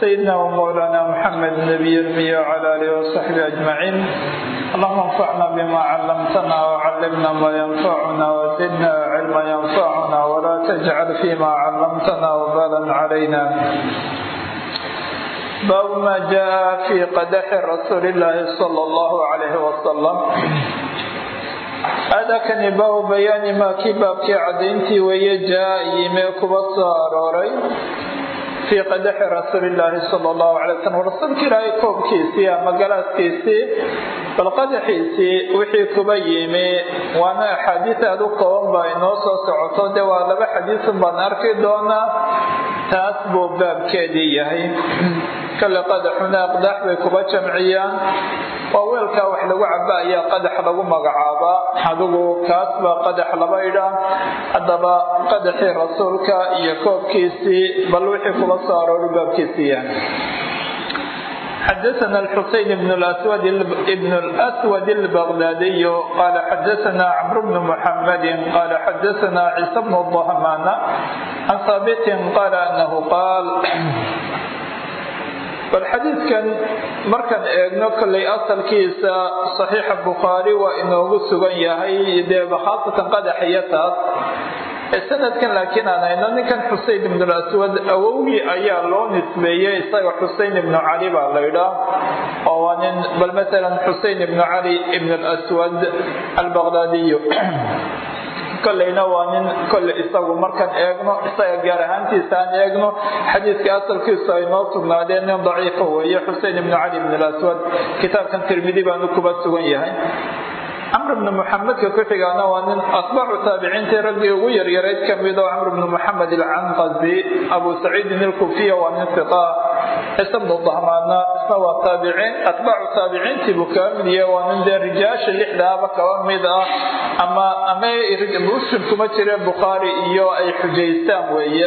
سيدنا ومولانا محمد النبي الأمي وعلى آله وصحبه أجمعين اللهم انفعنا بما علمتنا وعلمنا ما ينفعنا وزدنا علما ينفعنا ولا تجعل فيما علمتنا وبالا علينا باب ما جاء في قدح رسول الله صلى الله عليه وسلم هذا كان باب بيان ما كبابك عدينتي ويجاء يمي كبصة روري fii qadaxi rasuulilaahi sala allahu calay wasalam rasuulka ilaahay koobkiisii ama galaaskiisii bal qadaxiisii wixii kuba yimi. Waana axaadiis aada u kooban baa inoo soo socoto. Dee waa laba xadiisun baan arki doonaa taas buu baabkeedii yahay. Kale qadaxuna aqdaax bay kuba jamciyaan. Waa weelkaa wax lagu caba ayaa qadax lagu magacaabaa adigu kaas baa qadax laba idhaa haddaba qadaxii rasuulka iyo koobkiisii bal wixii kuba soo aroori baabkiisii yahay xadana xuseyn bn swad اbaqdaadiy qaala xadana cmr bn muxamadi qaala xadana ciisa bn dahmana can haabitin qaala anahu qaal bal xadiidkan markaan eegno kollay asalkiisa saxiixa bukhaari waa inoogu sugan yahay dee khaasatan qadaxiyataas sanadkan laakiin aan hayno ninkan xusein ibn aswad awowgii ayaa loo nisbeeyey isaga xusein ibnu cali baa la ydhaa oo waa nin bal maalan xusein ibnu cali ibn aswad albaqdaadiyo kolleyna waa nin kolle isagu markaan eegno isaga gaar ahaantiisa aan eegno xadiidka asalkiisu ay noo sugnaadeen nin daciifa weeye xusein ibnu cali ibn aswad kitaabkan tirmidi baanu kuba sugan yahay camr bnu muxamedka ku xigaana waa nin atbaacu taabiciintii raggii ugu yaryarayd ka mid oo camr bnu muxamed alcanqazi abu saciidin ilkufiya waa nin fiqa cise bnu dahmaana isna waa taabiciin. Atbaacu taabiciintii buu kaga mid yahay waa nin dee rijaasha lixdaaba kaba mid ah. Ama ama muslim kuma jireen bukhaari iyo ay xujaystaan weeye.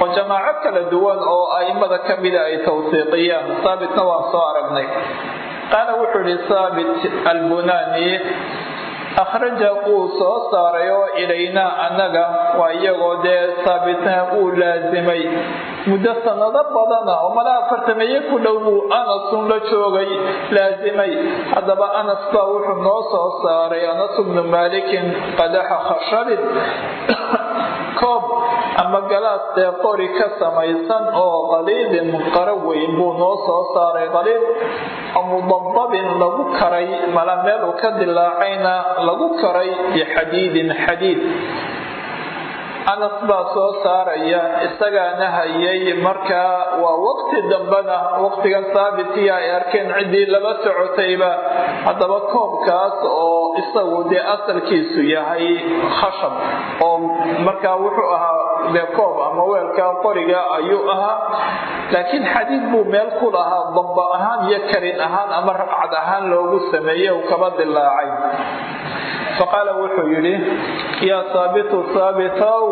Oo jamaaco kala duwan oo aimada ka mida ay tawsiiqiyaan. Saabitna waan soo aragnay qaala wuxuu ihi saabit albunani akhraja uu soo saaray oo ilaynaa annaga waa iyagoo dee saabitna uu laasimay muddo sanado badana oo mala afartameeye ku dhow buu anasun la joogay laasimay haddaba anas baa wuxuu noo soo saaray anas bnu maalikin qadaxa khashabin koob ama galaas dee qori ka samaysan oo qaliidin qaro weyn buu noo soo saaray qaliid mudababin lagu karay mala meel ka dilaacayna lagu karay bixadiidin xadiid. Anas baa soo saaraya isagaana hayay markaa waa waqti dambena waqtigan saabitiya ay arkeen ciddii laba socotayba. Haddaba koobkaas oo isagu dee asalkiisu yahay khashab oo markaa wuxuu ahaa dee koob ama weelka qoriga ayuu ahaa. Laakiin xadiid buu meel ku lahaa damba ahaan iyo karin ahaan ama ragcad ahaan loogu sameeyey kaba dilaacay. Faqaala wuxuu yidhi yaa saabitu saabitow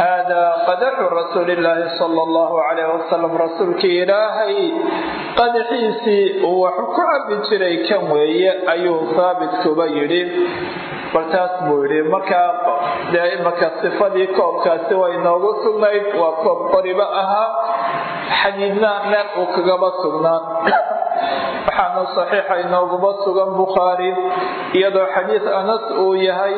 haadaa qadaxu rasuulillaahi sala allahu calayh wasalam rasuulkii ilaahay qadaxiisii uu waxu ku cabbi jiray kan weeye ayuu saabit kuba yidhi bal taas buu yidhi markaa dee imaka sifadii koobkaasi way noogu sugnayd waa koob qoriba ahaa xadiidna meel uu kagaba sugnaa waxaana saxiixa inooguma sugan bukhaari iyadoo xadiid anas uu yahay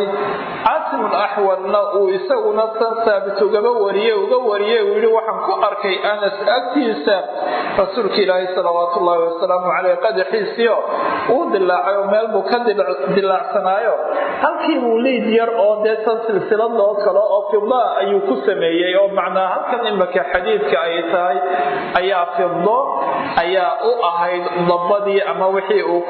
caasimul axwalna uu isaguna san saabit ugaba wariye uga wariye. Uu yihi waxaan ku arkay anas agtiisa rasuulka ilaahi salawaatu ullaahi wasalaamu caleyh qadaxiisiio uu dilaacay meel buu ka dilaacsanaayo. Halkii buu liid yar oo dee san silsiladoo kale oo fida ayuu ku sameeyey oo macnaa halkan imaka xadiidka ay tahay ayaa fido ayaa u ahayd dabadii ama wixii uu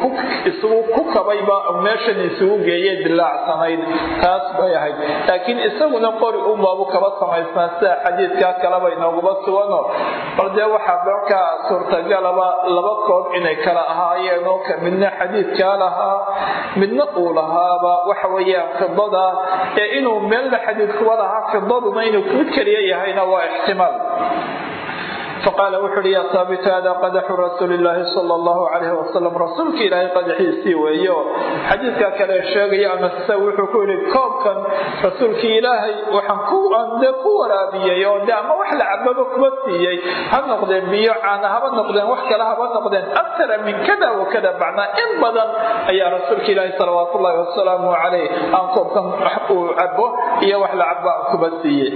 isugu ku kabayba meeshan isugu geeyey dilaacsanayd taas bay ahayd. Laakiin isaguna qori unbaabu kaba samaysnaa sida xadiidkaa kaleba inooguma sugano bal dee waxaa markaa suurtagalaba laba koob inay kala ahaayeen oo ka midna xadiidkaa lahaa midna uu lahaaba. Waxa weeyaan fidada ee inuu meelna xadiid kuba lahaa fidaduna inuu mid keliya yahayna waa ixtimaal faqaala wuxu uhi yaa haabit hada qadaxu rasuuli sala allahu calayhi wasalam rasuulka ilaahay qadaxiisii weeyo xadiidka kale sheegaya amase wuxuu ku yihi koobkan rasuulkii ilaahay waxaan ku de ku waraabiyey oo de ama wax la cababa kuba siiyey ha noqdeen biyo caana haba noqdeen wax kale haba noqdeen aktara min kada wa kada in badan ayaa rasuulka ilaahi salawaatu wasalaamu calayh aan koobkan uu cabo iyo wax la cabo aan kuba siiyey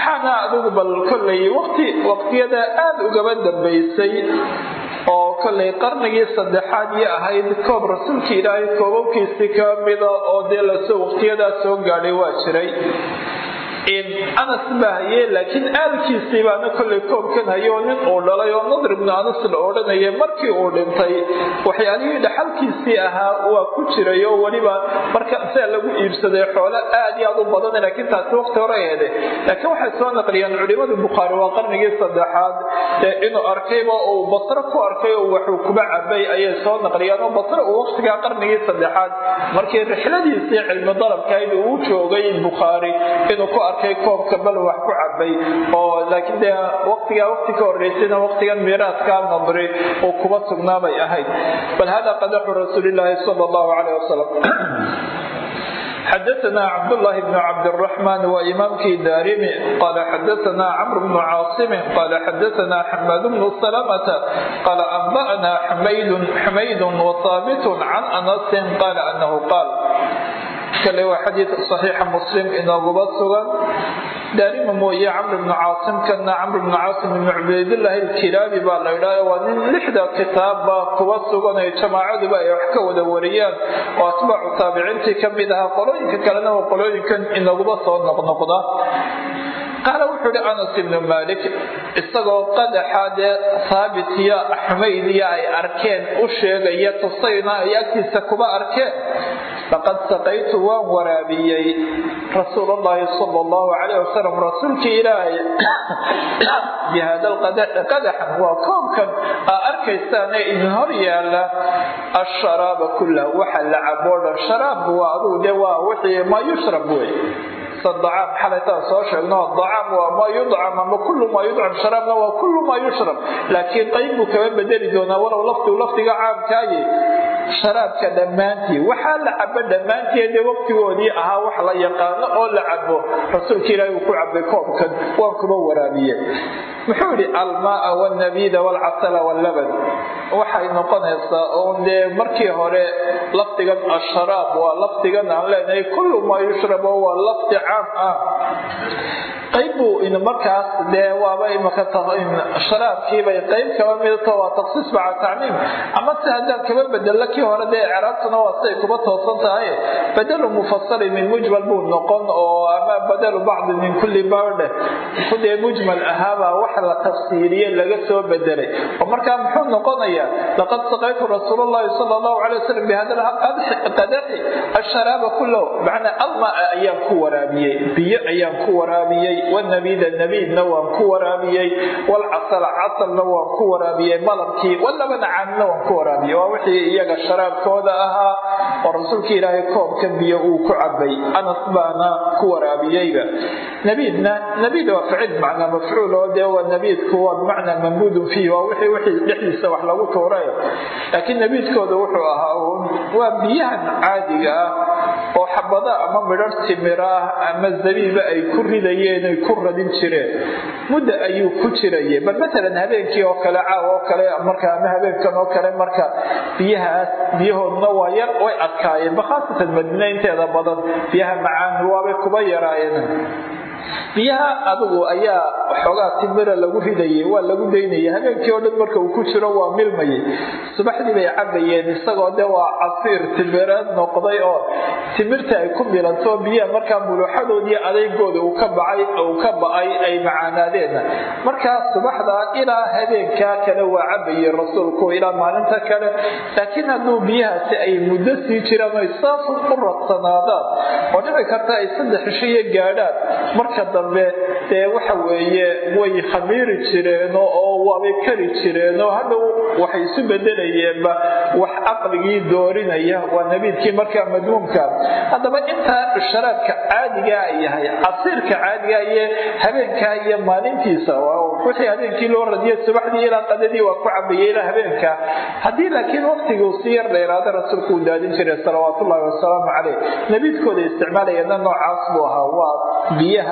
waxaana adigu bal kollay waqti waqtiyada aada ugaba dambaysay oo kollay qarnigii saddexaad iyo ahayd koob rasuulka ilaahay koobabkiisii ka mida oo dee la soo waqtiyadaa soo gaadhay waa jiray anas baa haye laakiin aalkiisii baana kollay koobkan hayo nin uu dhalay oo nadr ibnu anas la odhanaya markii uu dhintay waxyaalihii dhaxalkiisii ahaa waa ku jiray oo weliba marka sia lagu iibsaday xoolo aad iyo aad u badan laakiin taasi waqti hore eede laakiin waxay soo naqliyaan culimada bukhaari waa qarnigii saddexaad inuu arkayba uu basro ku arkay oo waxuu kuba cabay ayay soo naqliyaan oo basro uu waqtigaa qarnigii saddexaad. Markii rixladiisii cilmi dalabkayd uu joogay bukhaari inuu ku arkay koobka bal wax ku cabay oo laakiin dee waqtigaa waqti ka horeysayna waqtigan miiraadka nadri uu kuba sugnaabay ahayd bal hada qadaxu rasuulilaahi sala allahu caleyh wasalam xadaثna cabdاللahi بن cabdالرحمن waa imaamkii daarimi qala xadaثna cmr بن cاaصm qala xadaثna xmad بن سلمة qala أنbأna xmayd وثاaبت عن أنس qala أنه qاal kale waa xadiid صaxiixa muslim inooguba sugan. Daarima mooye camr bnu caasim kana camr bnu caasim ibnu cubaydillaahi alkilaabi baa la ydhaha waa nin lixda kitaabba kuba sugan ee jamaacaduba ay wax ka wada wariyaan. Oo atbaacu taabiciintii ka mid ahaa qolooyinka kalena waa qolooyinkan inaguba soo noqnoqda qaala wuxuu ihi anas ibnu malik isagoo qadaxa dee haabitiya xumaydiya ay arkeen u sheegaya tusayna ay agtiisa kuba arkeen laqad saqaytu waan waraabiyey rasuul allahi sal allahu calayh wasalam rasuulkii ilaahay bihada qadaxan waa koobkan aa arkaysaane idin hor yaalla asharaaba kullah waxa la cabo dhan sharaabku waa adugu de waa wixii maa yushrab wey dacaam xalaytaan soo sheegno dacaam waa maa yudcam ama kullu maa yudcam sharaabna waa kullu maa yushrab laakiin qayb buu kaba bedeli doonaa walow laftiu lafdiga caamkaaye sharaabka dhammaantii waxaa la cabo dhammaanteede waqtigoodii ahaa wax la yaqaano oo la cabo rasuulka ilaahi uu ku cabay koobkan waan kuba waraabiye muxuu yidhi almaaa waalnabiida waalcasala wallaban waxay noqonaysaa oon dee markii hore lafdigan asharaab waa lafdigan aan leenahay kullu maa yushrab oo waa lafdi caam ah qayb buu markaas dee waaba imaka sharaabkiibay qayb kaba midata waa taksiis maca tacmiim. Ama se haddaan kaba bedelo kii hore dee icraabtuna waa siday kuba toosan tahay. Badelu mufasali min mujmal buu noqon oo ama badelu bacdi min kulli bardhe kudee mujmal ahaabaa wax la tafsiiriye laga soo bedelay oo markaa muxuu noqonayaa laqad saqaytu rasuul llahi sala allahu calay wasalam bihada qadaxi asharaaba kullahu macnaa almaa ayaan ku waraabiyey biyo ayaan ku waraabiyey wnabiida nabiidna waan ku waraabiyey walcasala casalna waan ku waraabiyey malabkii walabana caanina waan ku waraabiyey waa wixii iyaga sharaabkooda ahaa oo rasuulka ilaahay koobka biyo uu ku cabay anas baana ku waraabiyeyba nabiidna nabiid waa ficil macnaa mafcuul oo dee waa nabiidku waa bimacnaa mambuudun fiih waa wixii wixii dhexdiisa wax lagu tuuray laakiin nabiidkooda wuxuu ahaa uun waa biyahan caadiga ah oo xabada ama midhar timir ah ama zabiiba ay ku ridayeen ay ku radin jireen mudda ayuu ku jirayay. Bal matalan habeenkii oo kale caaw oo kale marka ama habeenkan oo kale marka biyahaas biyahoodna waa yar way adkaayeen bakhaasatan madiina inteeda badan biyaha macaan waabay kuba yaraayeen biyaha adigu ayaa xoogaa timira lagu ridayay waa lagu daynayay. Habeenkii oo dhan marka uu ku jiro waa milmayay subaxdii bay cabayeen isagoo de waa casiir timireed noqday oo timirta ay ku milanto biyaha markaa muluuxadoodii adeygooda uu ka bacay uu ka ba'ay ay markaa subaxda ilaa habeenkaa kale waa cabayay rasuulku ilaa maalinta kale. Laakiin hadduu biyahaasi ay muddo sii jiraan oy saas u radsanaadaan oo dhici karta ay saddex ishiyo gaadhaan marka dambe dee waxa weeye way khamiiri jireenoo oo waabay kari jireenoo hadhow waxay isu bedelayeenba wax caqligii doorinaya waa nabiidkii markaa madmuumka. Haddaba intaa sharaabka caadigaa yahay casiirka caadiga iyo habeenkaa iyo maalintiisa wixii habeenkii loo radiyo subaxdii ilaa qadadii waa ku cabayay ilaa habeenka. Haddii laakiin waqtiguu si yar dheeraada rasuulku uu daadin jiray salawaatullaahi wasalaamu caleyh nabiidkooda isticmaalayana noocaas buu ahaa waa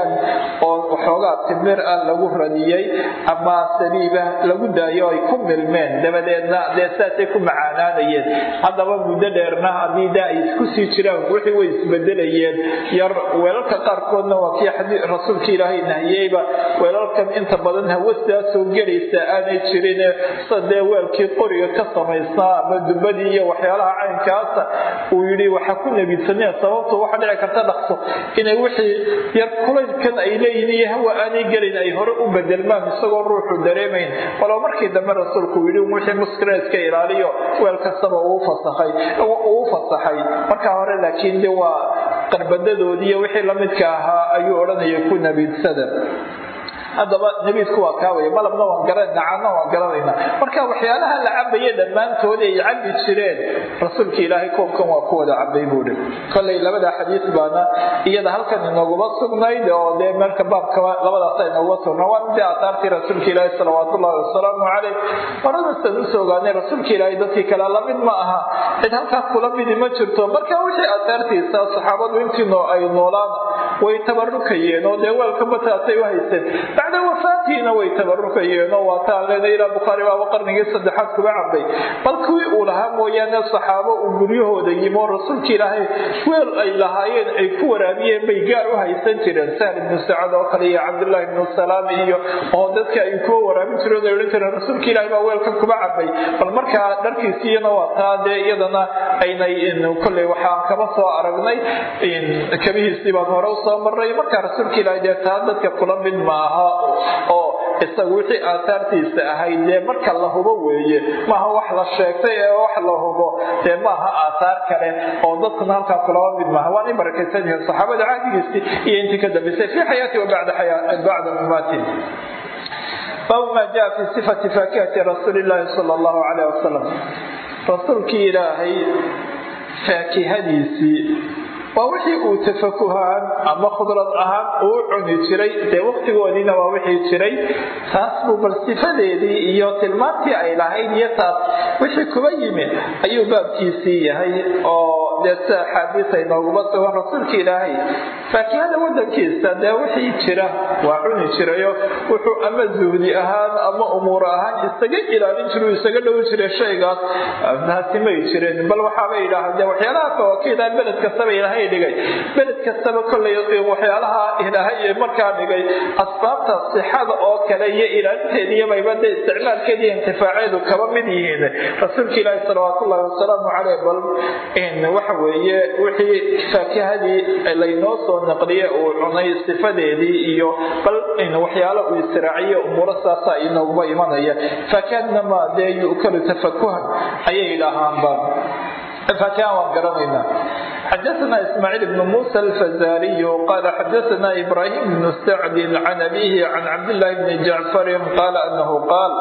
biyahan oo waxoogaa timir ah lagu radiyey ama saliiba lagu daayo ay ku milmeen dabadeedna dee saasay ku macaanaanayeen. Haddaba muddo dheerna haddii daa ay isku sii jiraan wixii way isbedelayeen. Yar weelalka qaarkoodna waa kii rasuulka ilaahay nahiyeyba weelalkan inta badan hawastaa soo gelaysa aanay jirin sadee weelkii qoriga ka samaysnaa ama dubadii iyo waxyaalaha caynkaasa uu yidhi waxaa ku nebidsaneen sababtu waxa dhici karta dhaqso. Inay wixii yar kulaylkan ay leeyihiin hawa aanay gelin ay hore u bedelmaan isagoo ruuxu dareemayn. Walow markii dambe rasuulku yidhi wixii muskira iska ilaaliyo weel kastaba uu fasaxay markaa hore laakiin de waa qarbadadoodiiyo wixii lamidka ahaa ayuu odhanaya ku nabiidsada haddaba nabiidku waa malabna waan garanayna cadna waan garanayna marka waxyaalaha la cabaya dhammaantood ay cabi jireen rasuulka ilaahay koobkan waa ku wada cabay buuhi kolay labada xadiis baana iyada halkan inooguma sugnayd oo dee marka baabkaba labadaasa inooguma sugna waa midii aataartii rasuulka ilaahi salawaatullahi wasalaamu caleyh horadasaan u soo ogaanay rasuulka ilaahay dadkii kale la mid ma aha. Cid halkaas kula midi ma jirto. Marka wixii aataartiisa saxaabadu intii ay noolaan way tabarukayeen oo dee weelka bataasay u hayseen bacda wafaatihiina way tabarukayeenoo waa taan leena ilaa bukhaari baaba qarnigii saddexaad kuga cabay bal kuwii uu lahaa mooyaane saxaabo uu guryahooda yimo rasuulka ilaahay weel ay lahaayeen ay ku waraabiyeen bay gaar u haysan jireen. Sahl ibnu sacad oo kale iyo cabdullaahi ibnu salaam iyo oo dadka ay kuwa waraabin jireen oo odhan jireen rasuulka ilaahay baa weelkan kuga cabay bal markaa dharkiisiiyana waa taa dee iyadana aynay kolley waxaan kaba soo aragnay kabihiisii baan hore u soo maray markaa rasuulka ilaahay dee taa dadka kula mid maaha oo isagu wixii aataartiisa ahayd dee marka la hubo weeye maaha wax la sheegtay ee wax la hubo dee maaha aataar kale oo dadkuna halkaa kulaba mid maaha. Waan i barakaysan yihiin saxaabada caadigiisii iyo intii ka dambaysay fii xayaati wa bacda mamaati baabu maa jaa fi sifati faakihati rasuuli illaahi sala allahu caleyh wasalam rasuulkii ilaahay faakihadiisii waa wixii uu tafakuhaan ama khudrad ahaan uu cuni jiray. Dee waqtigoodiina waa wixii jiray. Taas bal sifadeedii iyo tilmaantii ay lahayd iyo taas wixii kuba yimi ayuu baabkiisii yahay oo dee axaadiis ay nooguma sugan rasuulka ilaahay. Faakihada wadankiisa dee wixii jira waa cuni jirayo. Wuxuu ama zuhdi ahaan ama umuur ahaan isaga ilaalin jiru isaga dhowi jiray shaygaas. Taasi may jireen bal waxaabay yidhaahaan dee waxyaalaha fawaakiida beled kastaba ilaahay dhigay. Beled kastaba waxyaalaha ilaahay markaa dhigay. Asbaabta sixada oo kale iyo ilaalinteeda iyo maybada isticmaalkeeda iyo intifaaceedu kaba mid yihiin. Rasuulka ilaahi salawaatullahi wasalaamu caleyh bal waxa weeye wixii faakihadii laynoo soo naqliye uu cunay sifadeedii iyo bal waxyaalo uu israaciyo umuuro saasa inooguma imanaya. Faakihadna ma dee yu'kalu tafakuhan? Ayay yidhaahaanba faakihan waan garanaynaa xadaana ismaaciil bn muusa alfazariy qaala xadaana ibrahim bn sacdin can abihi can cabdillaahi bni jacfarin qaala anahu qaal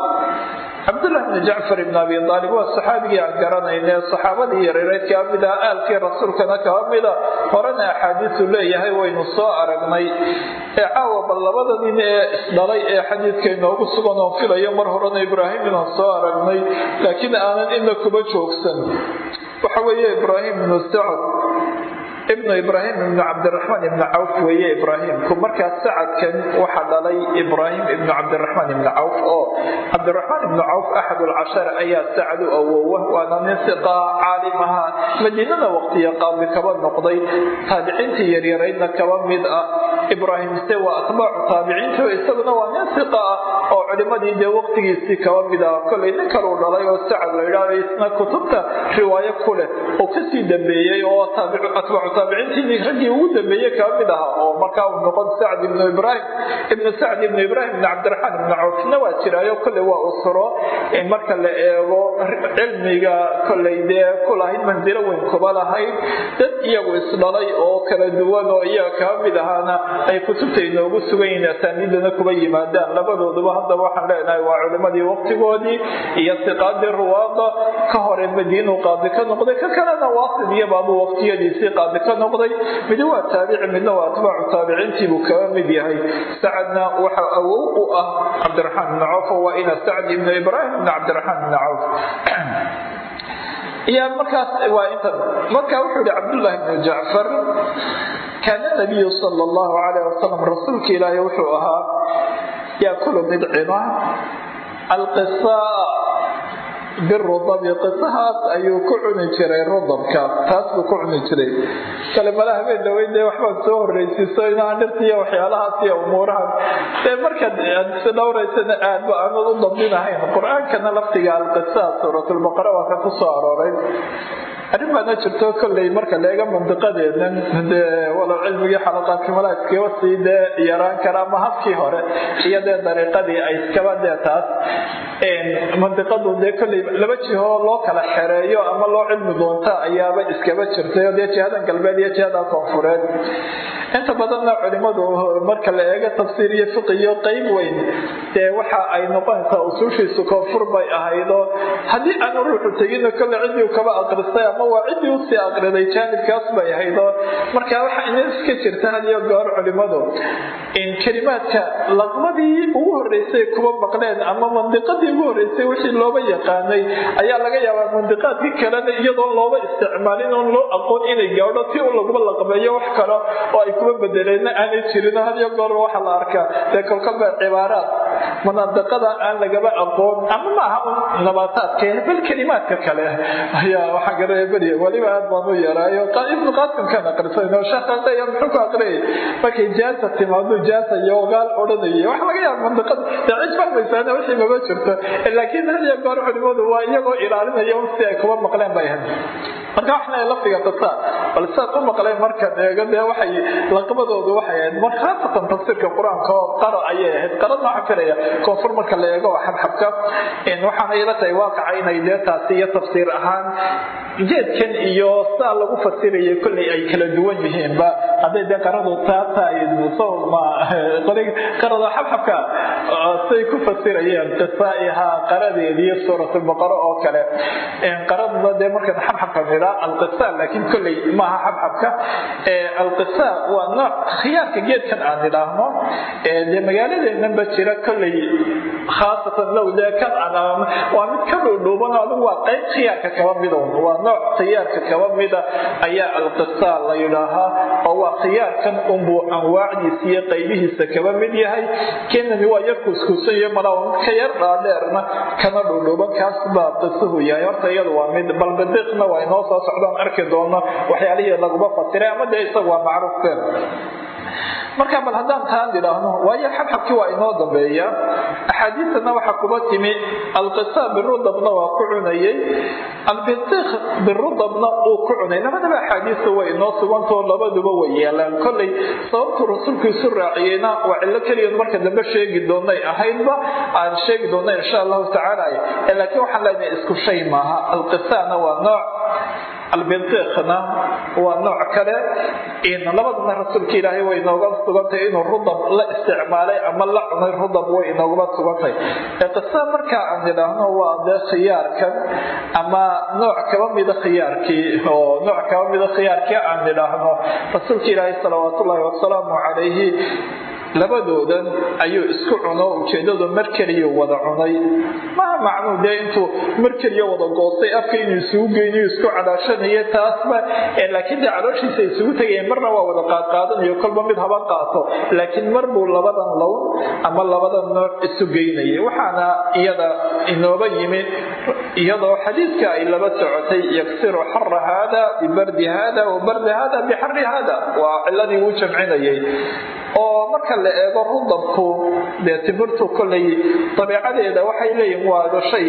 cabdullah bni jacfar ibn abi aalib waa saxaabigii aan garanayne saxaabadii yareereed kaa mida aalkii rasuulkana kaba mida horena axaadiisu leeyahay waynu soo aragnay ee caawa bal labada nin ee isdhalay ee xadiidka inoogu sugan oo filayo mar horena ibraahim inaan soo aragnay laakiin aanan ina kuba joogsan waxa weeye ibnu ibraahim ibnu cabdiraxmaan ibnu cawf weeye ibraahimku markaas sacadkan waxa dhalay ibraahim ibnu cabdiraxmaan ibnu cawf oo cabdiraxmaan ibnu cawf axad ayaa sacad u awowa waana nin siqa caalim ahaa. Madiinada waqtiya qaadi kaba noqday taabiciintii yaryaraydna kaba mid ah. Ibraahim se waa atbaacu taabiciinti isaguna waa nin siqa ah culimadii dee waqtigiisii kaba mid ah. Kollay nin kaluu dhalay oo sacad la yidhahdo isna kutubta riwaayo ku leh oo ka sii dambeeyey oo atbaacu raggii ugu dambeeyey kaba mid aha oo markaa uu noqon sacd ibnu ibraahim. Ibnu sacd ibnu ibraahim ibnu cabdiraxmaan ibnu cawfna waa jiraayo. Kolley waa usuro. Marka la eego cilmiga kolley dee kulahayd manzilo weyn kuba lahayd dad iyagu isdhalay oo kala duwan oo iyaga kaba mid ahaana ay kutubta inoogu sugan yihiin asaaniidana kuba yimaadaan. Labadooduba haddaba waxaan leenahay waa culimadii waqtigoodii iyo siqaadii ruwaada ka hore madiinuu qaadi ka noqday ka kalena baabuu waqtiyadiisii qaadi ka noqday. Midi waa taabici midna waa atbaacu taabiciintiibuu kaba mid yahay. Sacadna waxa awow u ah cabdiraxmaan ibnu cawf waa ina sacd ibnu ibraahim ibnu cabdiraxmaan ibnu cawf. Iyo markaas waa inta marka wuxuu yihi cabdullaahi bnu jacfar kaana nabiyu sala allahu calayh wasalam rasuulka ilaahi wuxuu ahaa yaakulu midcima alqisaa birudabi qisahaas ayuu ku cuni jiray rudabka taas ku cuni jiray kalimada habeen dhaweyn dee waxbaad soo horreysiiso inaan dhirtiiyo waxyaalahaas iyo umuurahan dee markaad aad is dhowraysana aadba aanad u dabdinahayn qur'aankana laftiga alqisaa suuratulbaqara waa ka ku soo arooray arrin baana jirto kolley marka leega mandiqadeedan dee walow cilmigii xalaqaadkii malaa iskaba sii dee yaraan kara ama habkii hore iyo dee dariiqadii ay iskaba dee taas mandiqadu dee kolley laba jihoo loo kala xereeyo ama loo cilmi doonta ayaaba iskaba jirtay oo dee jihadan galbeed iyo jihadan koonfureed. Inta badanna culimadu marka la eego tafsiir iyo fiqi iyo qeyb weyn dee waxa ay noqonaysaa usuushiisu koonfur bay ahaydoo haddii aanu ruuxu tegino kolle ciddii kaba aqristay ama waa ciddii u sii aqriday jaanibkaas bay ahaydoo marka waxa ina iska jirta had iyo goor culimadu kelimaadka laqmadii ugu horreysay kuba maqleen ama mandiqadii ugu horreysay wixii looba yaqaanay ayaa laga yaabaa mandiqaadkii kalena iyadoon looba isticmaalin oon loo aqoon inay gaadho si u laguba laqbeeyo wax kale oo ay kuba bedeleenna aanay jirin had iyo goor waxaa la arkaa. Dee kolkolba cibaaraad manadiqada aan lagaba aqoon ama maaha nabaataadka bal kelimaadka kale ayaa waxaa garaya beriya weliba aad baan u yaraayo. Ibnu qaasimkan aqrisayno shaqaqaya muxuu ku aqriyay markay jaasa timaado jaasa yoogaal odhanayay waxa laga yaaba mandiqada dee cid fahmaysaana wixii maba jirto. Laakiin had iyo goor culimadu waa iyagoo ilaalinaya si ay kuba maqleen bay ahayd. Marka waxna laftiga qisa bal sidaad u maqleen markan eego dee waxay laqabadoodu waxay ahayd. Mar khaasatan tafsiirka qur'aanka oo qaro ayay ahayd. Qarada waxaa filaya koonfur marka la eego oo xabxabka waxaana ila tahay waaqica inay dee taasi iyo tafsiir ahaan. Jeedkan iyo saa lagu fasiraya kolley ay kala duwan yihiinba. Hadday dee qaradu taa tahay qarada xabxabka say ku fasirayeen qisaa'iha qaradeediiyo suuratulbaqaro oo kale. Qaraduna dee markan xabxabka nidhaa alqisa laakiin kolley maaha xabxabka alqisa waa nooc khiyaarka geedkan aan nidhaahno dee magaaladeenanba jira kolley khaasatan low aan waa mid ka dhuudhuuban adigu waa qayb khiyaarka kaba midown waa nooc khiyaarka kaba mida ayaa alqisa la yidhaahaa oo waa khiyaarkan unbuu anwaacdiisa iyo qaybihiisa kaba mid yahay. Kenani waa yar kuuskuusan iyo malaa mid ka yar dhaadheerna kana dhuudhuuban kaas baa qisuhu yahay. Horta iyadu waa mid balbadiiqna waa inoo soo socdaan arki doono waxyaalihii laguma fasiray ama dee isaga waa macruufteen marka bal haddaan taan idhaahno waayo xabxabkii waa inoo dambeeya. Axaadiistana waxaa kuba timi alqisa birudabna waa ku cunayey. Albitiq birudabna uu ku cunay. Labadaba axaadiista way inoo sugantao labaduba way yeelaan kolley sababtuu rasuulku isu raaciyeyna waa cillo keliyan marka dambe sheegi doonay. Ahaydba aan sheegi doona insha allahu tacaala. Laakiin waxaan leenahay isku shay maaha. Alqisana waa nooc. Albintiiqna waa nooc kale labadana rasuulka ilaahay way inooga sugantay inuu rudab la isticmaalay ama la cunay rudab way inoogaba sugantay. Qisa markaa aan idhaahno waa dee khiyaarkan ama nooc kaba mida khiyaarkii oo nooc kaba mida khiyaarkii aan idhaahno rasuulka ilaahay salawaatullaahi wasalaamu calayhi labadoodan ayuu isku cuno ujeedadu mar keliya wada cunay. Maha macnuu dee intuu mar keliya wada goostay afka inuu isugu geyniyo isku cadaashanayo taasba laakiin dee calooshiisa isugu tegayeen marna waa wada qaadqaadanayo kolba mid haba qaato. Laakiin mar buu labadan lown ama labadan nooc isu geynaya waxaana iyada inooba yimi iyadoo xadiidka ay laba socotay yaksiru xara haada bibardi haada wa bardi haada bixari haada. Waa ciladii uu jamcinayay. Oo marka la eego rudabku dee timirtu kollay dabeecadeeda waxay leeyihiin waa shay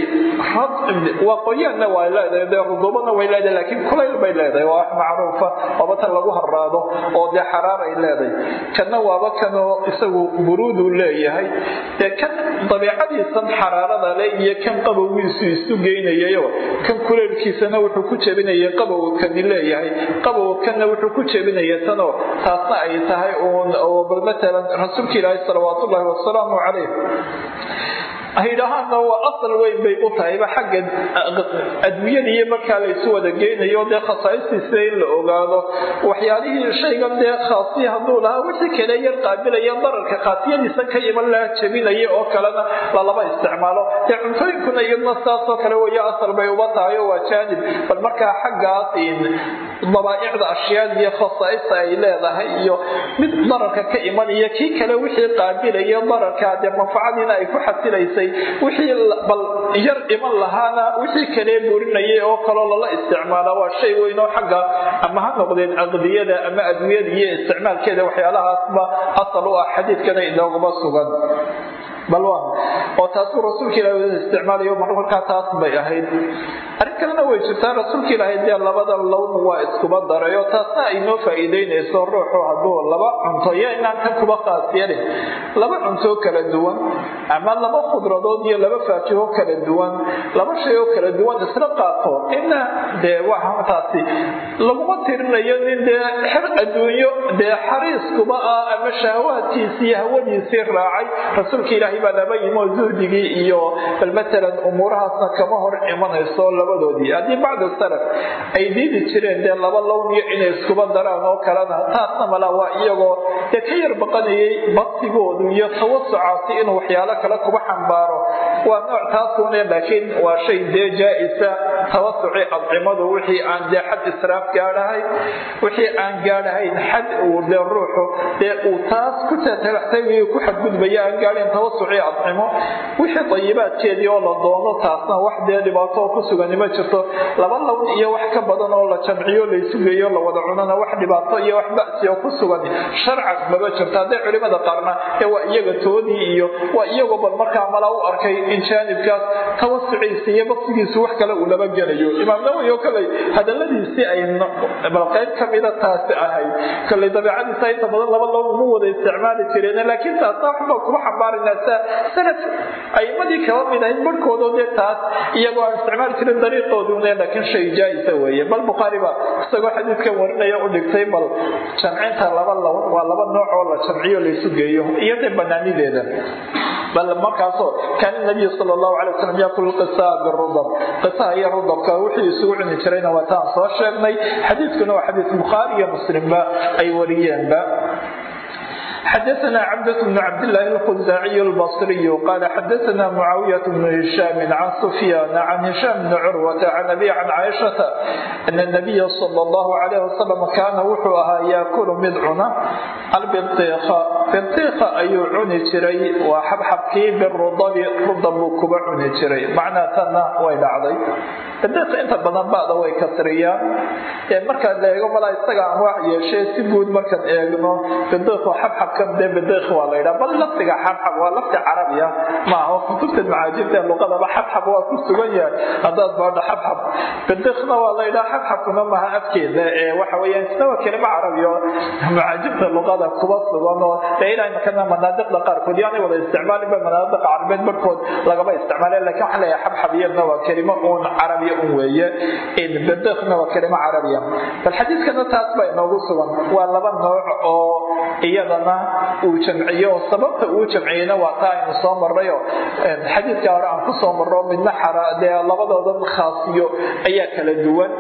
waa qoyaanna waa leedahay dee rudubadna way leedahay laakiin kulayl bay leedahay waa wax macruufa waaba tan lagu haraado oo dee xaraar ay leedahay. Kanna waaba kanoo isagu buruuduu leeyahay dee kan dabeicadiisan xaraarada le iyo kan qabowgiisu isu geynayayo kan kuleylkiisana wuxuu ku jebinaya qabowga kani leeyahay. Qabowga kanna wuxuu ku jebinaya tanoo taasna ay tahay uun oo bal matalan rasuulka ilaahi salawaat ullaahi wasalaamu calayh. Haydhahaanna waa asal weyn bay u tahayba xagga admiyada iyo markaa laysu wada geynayo dee khasaa'istiisa in la ogaado. Waxyaalihii shaygan dee khaasiya hadduu lahaa wixii kale yar qaabilaya dararka khaasiyadiisa ka iman laha jebinaya oo kalena lalaba isticmaalo. Dee cuntooyinkuna iyadna saasoo kale weyo asal bay uba tahay oo waa jaanib bal markaa xaggaas dabaa'icda ashyaada iyo khasaa'ista ay leedahay iyo mid dararka ka imanaya kii kale wixii qaabilaya dararka dee manfacadiina ay ku xasilaysay wixii bal yar iman lahaana wixii kale burinayay oo kaloo lala isticmaala waa shay weyn xagga ama ha noqdeen aqdiyada ama adwiyada iyo isticmaalkeeda waxyaalahaasba asal u ah xadiidkana inooguma sugan. Bal waa oo taasuu rasuulka ilahi wada isticmaalayo marmarkaa taas bay ahayd kalena way jirtaa rasuulka ilaahay dee labada lown waa iskuba daray oo taasna ay noo faa'iideynayso ruuxu hadduu laba cunto iyo inaan kan kuba khaas yeelin laba cunto kala duwan ama laba khudradood iyo laba faakiho kala duwan laba shay oo kala duwan isla qaato ina dee waxa taasi laguma tirinayo nin dee xer adduunyo dee xariiskuba ah ama shahawaadkiisii hawadiisii raacay. Rasuulka ilaahay baa laba yimo zuhdigii iyo bal matalan umuurahaasna kama hor imanayso labadoodii haddii bacda salaf ay diidi jireen dee laba lown iyo inay iskuba daraan oo kalena taasna mala waa iyagoo dee ka yar baqanayay baktigoodu iyo tawasucaasi inuu waxyaalo kale kuba xambaaro. Waa nooc taasune laakiin waa shay dee jaa-isa. Tawasuci wixii aan dee xad israaf gaadhahayn wixii aan gaadhahayn xad uu dee ruuxu dee uu taas ku tatalaxtay ku xadgudbaya aan gaadhayn tawasuci adcimo wixii dayibaadkeedii oo la doono taasna wax dee dhibaato ku sugani ma jirto laba lawn iyo wax ka badan oo la jamciyo laysugeeyo la wada cunana wax dhibaato iyo wax basi oo ku sugan sharcan maba jirto. Hadday culimada qaarna ee waa iyaga toodii iyo waa iyagoo bal markaa mala u arkay in jaanibkaas tawasuciisa iyo basigiisu wax kale uu laba imaam nawowi oo kale hadaladiisii ay bal qayb kamida taasi ahayd. Kale dabeicadiisa inta badan laba lown uma wada isticmaali jireen laakiin taasna waxba kuma xambaarinaa sanad aimadii kaba mid ahayd barhkoodoo dee taas iyagoo aan isticmaali jirin dariiqoodune laakiin shay jaa-isa weeye. Bal bukhaari ba isagoo xadiidkan warinaya u dhigtay bal jamcinta laba waa laba nooc oo la jamciyo laysu geeyo iyo dee banaanideeda. Bal markaasoo kaana nabiyu sal allahu alay wasalam yaakulu qisaa birudab qisaha iyo rudabka wixii isugu cuni jirayna waa taan soo sheegnay. Xadiidkuna waa xadiis bukhaari iyo muslimba ay wariyeenba xdثna cبdة بن cبdاللh الخزاعي البصري qال xdثna معاaوية بن هiشام عن سفyان عن هiشام بن cروة عن أbي عن cائشhaةa أن النبي صلى الله عليه وسلم kaana wuxuu ahaa yaakل mid cuna albibtiikha bibtiikha ayuu cuni jiray. Waa xabxabkii birudabi rudab buu kuga cuni jiray. Macnaa tanna way dhacday. Bibtiikha inta badan ba'da way kasriyaan markaan eego malaa isaga aan wax yeeshay si guud markaan eegno bibtiikhu xabxabkan dee bibtiikh waa la yidhaha. Bal laftiga xabxab waa lafti carabi ah. maaha kutubta macaajibta luqadaba xabxab waa ku sugan yahay. Haddaad baadho xabxab. Bibtiikhna waa la yidhaha xabxabkuna maaha afkeeda. Ee waxa weeyaan isna waa kelimo macaajibta luqada kuba sugan oo dee ilaa makana manaadiqda qaarkood yaanay wada isticmaalinba manaadiqa carabeed barhkood lagaba isticmaale laakiin waxaa leeyahay xabxab iyadna waa kelimo uun carabiya un weeye bidiqna waa kelimo carabiya bal xadiidkana taas baa inoogu sugan waa laba nooc oo iyadana uu jamciyo oo sababta uu jamciyeyna waa taa aynu soo marnayo xadiidka hore aan ku soo marno midna dee labadoodan khaasiyo ayaa kala duwan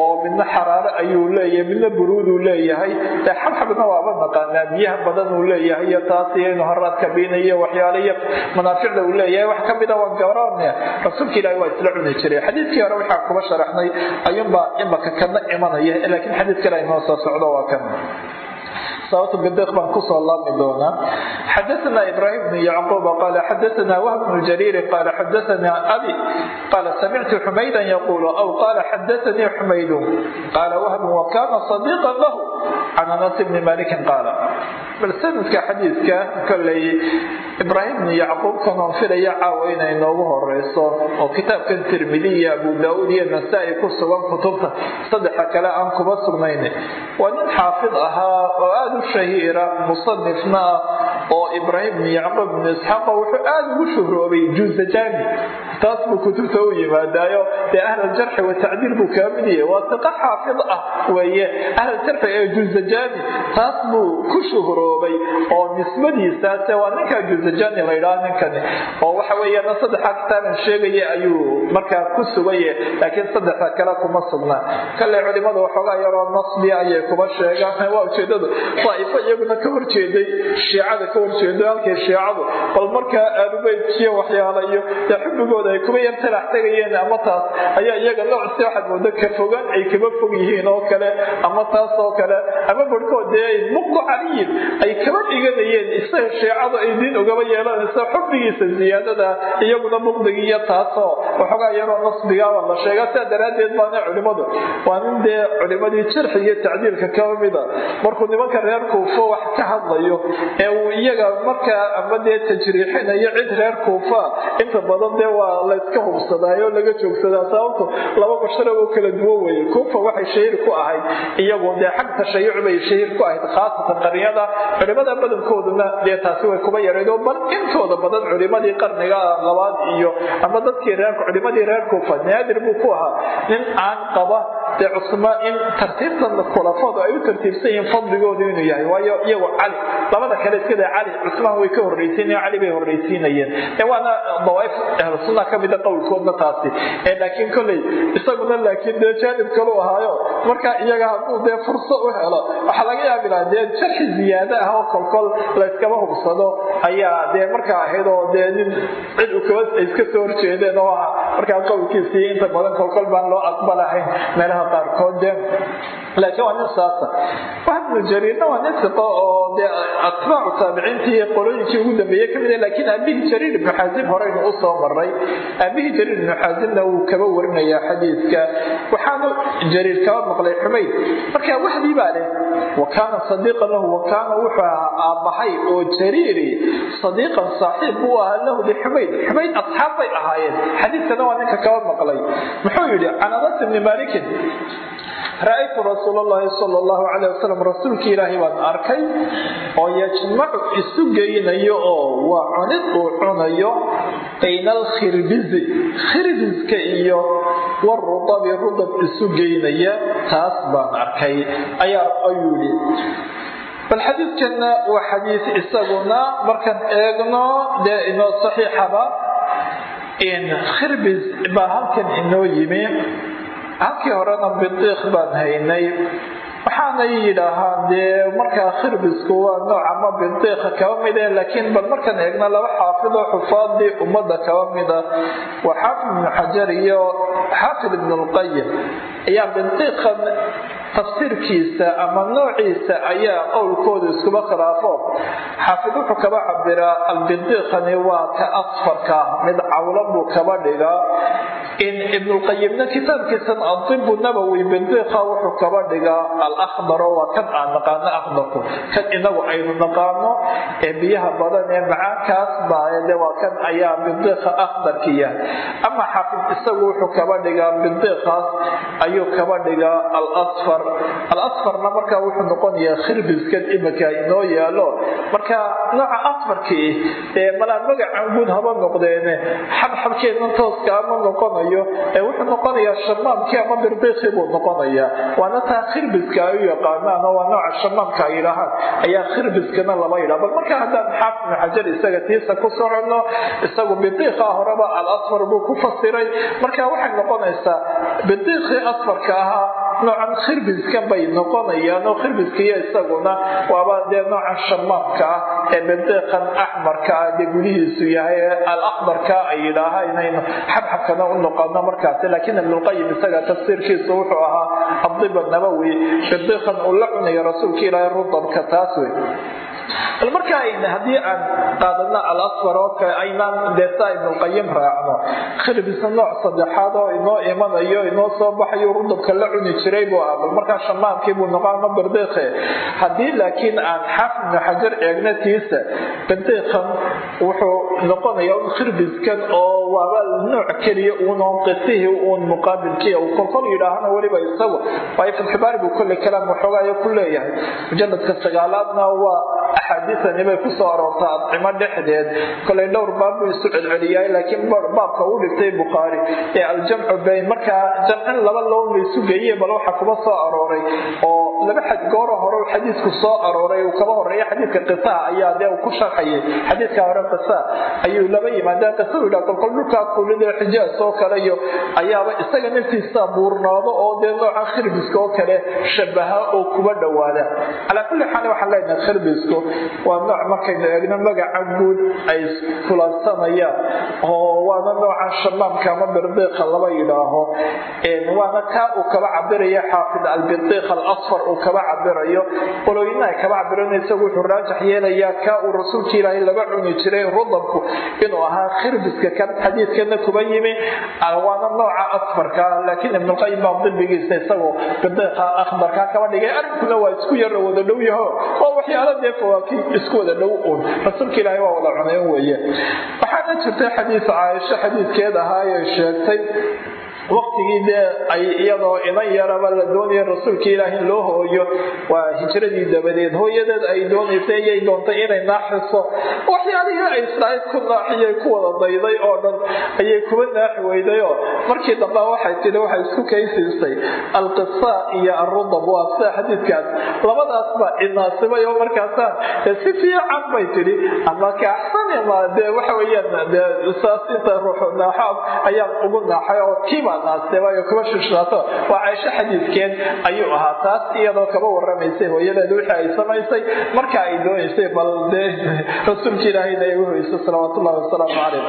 oo midna xaraaro ayuu leeyahay midna buruuduu leeyahay dee xabxabna waaba naqaanaa biyaha badan uu leeyahay iyo taas iyo inu haraad kabiinayo waxyaale iyo manaaficda uu leeyahay. Wax kamida waa garoone rasuulka ilaahi waa isla cuni jiray. Xadiidkii hore waxaa kuba sharaxnay ayuunbaa imaka kana imanaya laakiin xadiid aynoo soo socdo waa kan sababta gadeed baan ku soo laabmi doonaa. Xadaana ibraahim bnu yacquuba qaala xadaana wahb bnu jariiri qaala xadaana abi qaala samictu xumaydan yaquulu aw qaala xadaanii xumaydun qaala wahbun wa kaana sadiiqan lahu. Can anas bni malikin qaala bal sanadka xadiidka kolley ibraahim bni yacquubkan oon filaya caawa inay noogu horeyso oo kitaabkan tirmidi iyo abu daauud iyo nasaa-i ku sugan kutubta saddexa kale aan kuba sugnayn waa nin xaafid ahaa oo aada u shahiira musanifna ah oo ibraahim bni yacquub bni isxaaqa wuxuu aada ugu shuhroobay juuzajani taas buu kutubta u yimaadaayo dee ahlaljarxi watacdiil buu kaa mid yahay waa siqa xaafid ah weeye ahlaljarxi ee juuzajani taas buu ku shuhroobay oo nisbadiisaase waa ninkaa juuzajani la ydhaha ninkani oo waxa weeyaan saddexa kitaaban sheegaya ayuu markaa ku sugaye laakiin saddexa kale kuma sugna. Kale culimada waxoogaa yaroo nasbi ayay kuma sheegaan. Waa ujeedadu daa'ifo iyaguna ka horjeeday shiicada ka horjeedo halkay shiicadu bal markaa aalubeydkiyo waxyaala iyo xubigooda ay kuba yar talax tegayeen ama taas ayaa iyaga noocsi waxaad mooda ka fogaan ay kaba fog yihiin oo kale ama taas oo kale ama barhkood dee muqdu caliyin ay kaba dhiganayeen isaga shiicadu ay diin ugaba yeelanaysa xubbigiisa ziyaadada iyaguna muqdigi iyo taasoo waxoogaa yaroo nasbigaaba la sheega sidaa daraaddeed baana culimadu waa nin dee culimadii jarxi iyo tacdiilka kaba mida. Markuu nimanka reer kuufo wax ka hadlayo ee uu iyaga markaa ama dee tajriixinayo cid reer kuufa inta badan dee waa layska hubsadaayo laga joogsadaa sababto laba bashara oo kala duwan weye kuufa waxay shahiir ku ahayd iyagu dee xag tashayuc bay shahiir ku ahayd khaasatan qaryada culimada badankooduna dee taasi way kuba yarayd oo bal intooda badan culimadii qarniga labaad iyo ama dadkii reer culimadii reer kuufa naadir buu ku ahaa. Nin aan qaba dee cusmaan in tartiibtan khulafadu ay u tartiibsan yihiin fadligoodu inuu yahay. Waayo iyagu cali labada kale iskada cali cusmaan way ka horreysiinayen cali bay horreysiinayeen ee waana dawaaif ahlu sunna ka mida qowlkoodna taasi. Laakiin kolley isaguna laakiin dee jaanib kalu ahaayo. Marka iyaga hadduu dee furso u helo waxaa laga yaabi lahaa dee jarxi ziyaado ah oo kolkol layskaba hubsado ayaa dee markaa ahayd oo dee nin cid iska soo horjeedeen oo ah markaa qowlkiisii inta badan kolkol baan loo aqbalahayn meelaha qaarkood de laakiin waa nin saasa waxbnu jariirna waa nin siqo oo dee atbaacu taabiciintii qolooyinkii ugu dambeeyey ka mid ah laakiin aabihii jariir ibnu xaasim horeynu u soo maray aabihii jariir ibnu xaasimna wuu kaba warinayaa xadiidka waxaanu jariir kaba maqlay xumayd. Marka waxdii baa leh? Wa kaana sadiiqan lahu wa kaana wuxuu ahaa aabbahay oo jariiri sadiiqan saaxiib buu ahaa lahu lixumayd xumayd asxaab bay ahaayeen. Xadiidkana waa ninka kaba maqlay. Muxuu yidhi can anas ibni malikin ra'aytu allahi sal allahu calayh wasalam rasuulkii ilaahay baan arkay oo yajmacu isu geynayo oo waa cunid uu cunayo bayna alkhirbizi khirbiska iyo warudabi rudab isu geynaya taas baan arkay. Ayaa ayuu yidhi bal xadiidkanna waa xadiid isaguna markaan eegno dee inoo saxiixaba khirbis baa halkan inoo yimi. Halkii horena bidiiq baan haynay. Waxaanay yidhaahaan dee markaa khirbisku waa nooc ama bidiiqa kaba mid eh laakiin bal markaan eegna laba xaafid oo xufaadii ummadda kaba mida waa xaafid ibnu xajar iyo xaafid ibnu lqayim ayaa bidiiqan tafsiirkiisa ama noociisa ayaa qowlkooda iskuba khilaafo. Xaafid wuxuu kaba cabiraa albidiiqani waa ka asfarka mid cawlan buu kaba dhigaa ibnulqayimna kitaabkiisan adibu nabowi bidiiqa wuxuu kaba dhigaa alakhdaro waa kan aan naqaano akhdarku kan inagu aynu naqaano ee biyaha badan ee macaankaas baade waa kan ayaa bidiiqa akhdarkiya ama xaafid isagu wuxuu kaba dhigaa bidiiqaas ayuu kaba dhigaa alasfar alasfarna markaa wuxuu noqonayaa khirbiskan imika inoo yaalo marka nooca asfarkii ee malaa magacan guud haba noqdeene xabxabkeedna tooska ama noqonayo wuxuu noqonayaa shamaamkii ama birbiiqii buu noqonayaa waana taa khirbiska ay u yaqaanaan oo waa nooca shamaamka ay yidhaahaan ayaa khirbiskana lama yidhaha bal marka haddaan xaafid ibnu xajar isaga tiisa ku soconno isagu bidiiqa horeba alasfar buu ku fasiray. Marka waxay noqonaysaa bidiiqii asfarka ahaa noocan khirbiskan bay noqonayaan oo khirbiskiiyo isaguna waaba dee noocan shamaamka ah ee bidiiqan axmarka ah dee gudihiisu yahay alakbarka ay yidhaaha inaynu xabxabkana u noqono markaasi. Laakiin ibnulqayim isaga tafsiirkiisu wuxuu ahaa adiba nabowi bidiiqan uu la cunayo rasuulka ilaahay rudabka taas wey bal marka haddii aan qaadano alasfar oo kale aynaan ibnulqayim raacno khilbisa nooc saddexaad oo inoo imanayo inoo soo baxayo rudabka la cuni jiray buu ah bal markaa shamaamkii buu noqoama birdiikhe haddii laakiin aan xaafid ibnu xajar eegna tiisa birdiikhan wuxuu noqonaya khirbiskan oo waaba nooc keliya uunoo qisihii uun muqaabilkii uu kolkol yidhaahana weliba isagu waayo fatxibaari buu kolley kalaam waxoogaayo ku leeyahay mujaladka sagaalaadna waa axaadiisani bay ku soo aroortaa adcimo dhexdeed. Kolay dhowr baab buu isu celceliyay laakiin baabka uu dhigtay bukhaari ee aljamcu bayn markaa jamcin laba loon la isu geeye bal waxa kuba soo arooray. Oo laba xad gooro hore xadiisku soo arooray uu kaba horreeya xadiidka qisaha ayaa dee uu ku sharxayay. Xadiidka hore qisa ayuu laba yimaadeen qisa u yidhaha kolkol dhulkaa kuulida xijaas oo kale ayaaba isaga naftiisa buurnaado oo dee nooca khirbiska oo kale shabaha oo kuba dhowaada. Calaa kulli xaal waxaan leenahay khirbisku waa nooc markaynu eegno magaca guud ay kulansanayaan oo waana nooca shamaamka ama birdiiqa laba yidhaaho. Waana kaa uu kaba cabirayo xaafid albidiiq alasfar uu kaba cabirayo qolooyina kaba cabireen isagu wuxuu raajax yeelayaa kaa uu rasuulka ilaahay laga cuni jiray rudabku inuu ahaa khirbiska kan xadiidkana kuba yimi. Waana nooca asfarka laakiin ibnulqayim baa dibigiisa isagoo bidiiqa akhbarka kaba dhigay. Arrinkuna waa isku yara wada dhow yaho. Oo waxyaala fawaaki isku wada dhow uun. Rasuulka ilaahay waa wada cunayn weeye. Waxaana jirtay xadiis caaisho xadiidkeed ahaayee sheegtay waqtigii dee iyadoo inan yaraba la doonaya rasuulka ilaah loo hooyo waa hijradii dabadeed. Hooyadeed ay doonaysay iyay doontay inay naaxiso. Waxyaalihii ay israa'iil ku naaxiyay ku wada dayday oo dhan ayay kuba naaxi weydayoo markii dambe waxay tidhi waxay isku kaysiisay alqisa iyo arudab waa sida xadiidkaas. Labadaasba inaasibay oo markaasaa si fiican bay tidhi. Ama kaaxsani ma dee waxa weeyaan dee saas naaxo ayaan ugu naaxay oo kiiba kuba shushaato waa caaisho xadiidkeed ayuu ahaa taas iyadoo kaba waramaysay hooyadeed wixii ay samaysay. Marka ay doonaysay bal dee rasuulka ilaahayna ay uhoyso salawaat ullahi wasalaamu calayh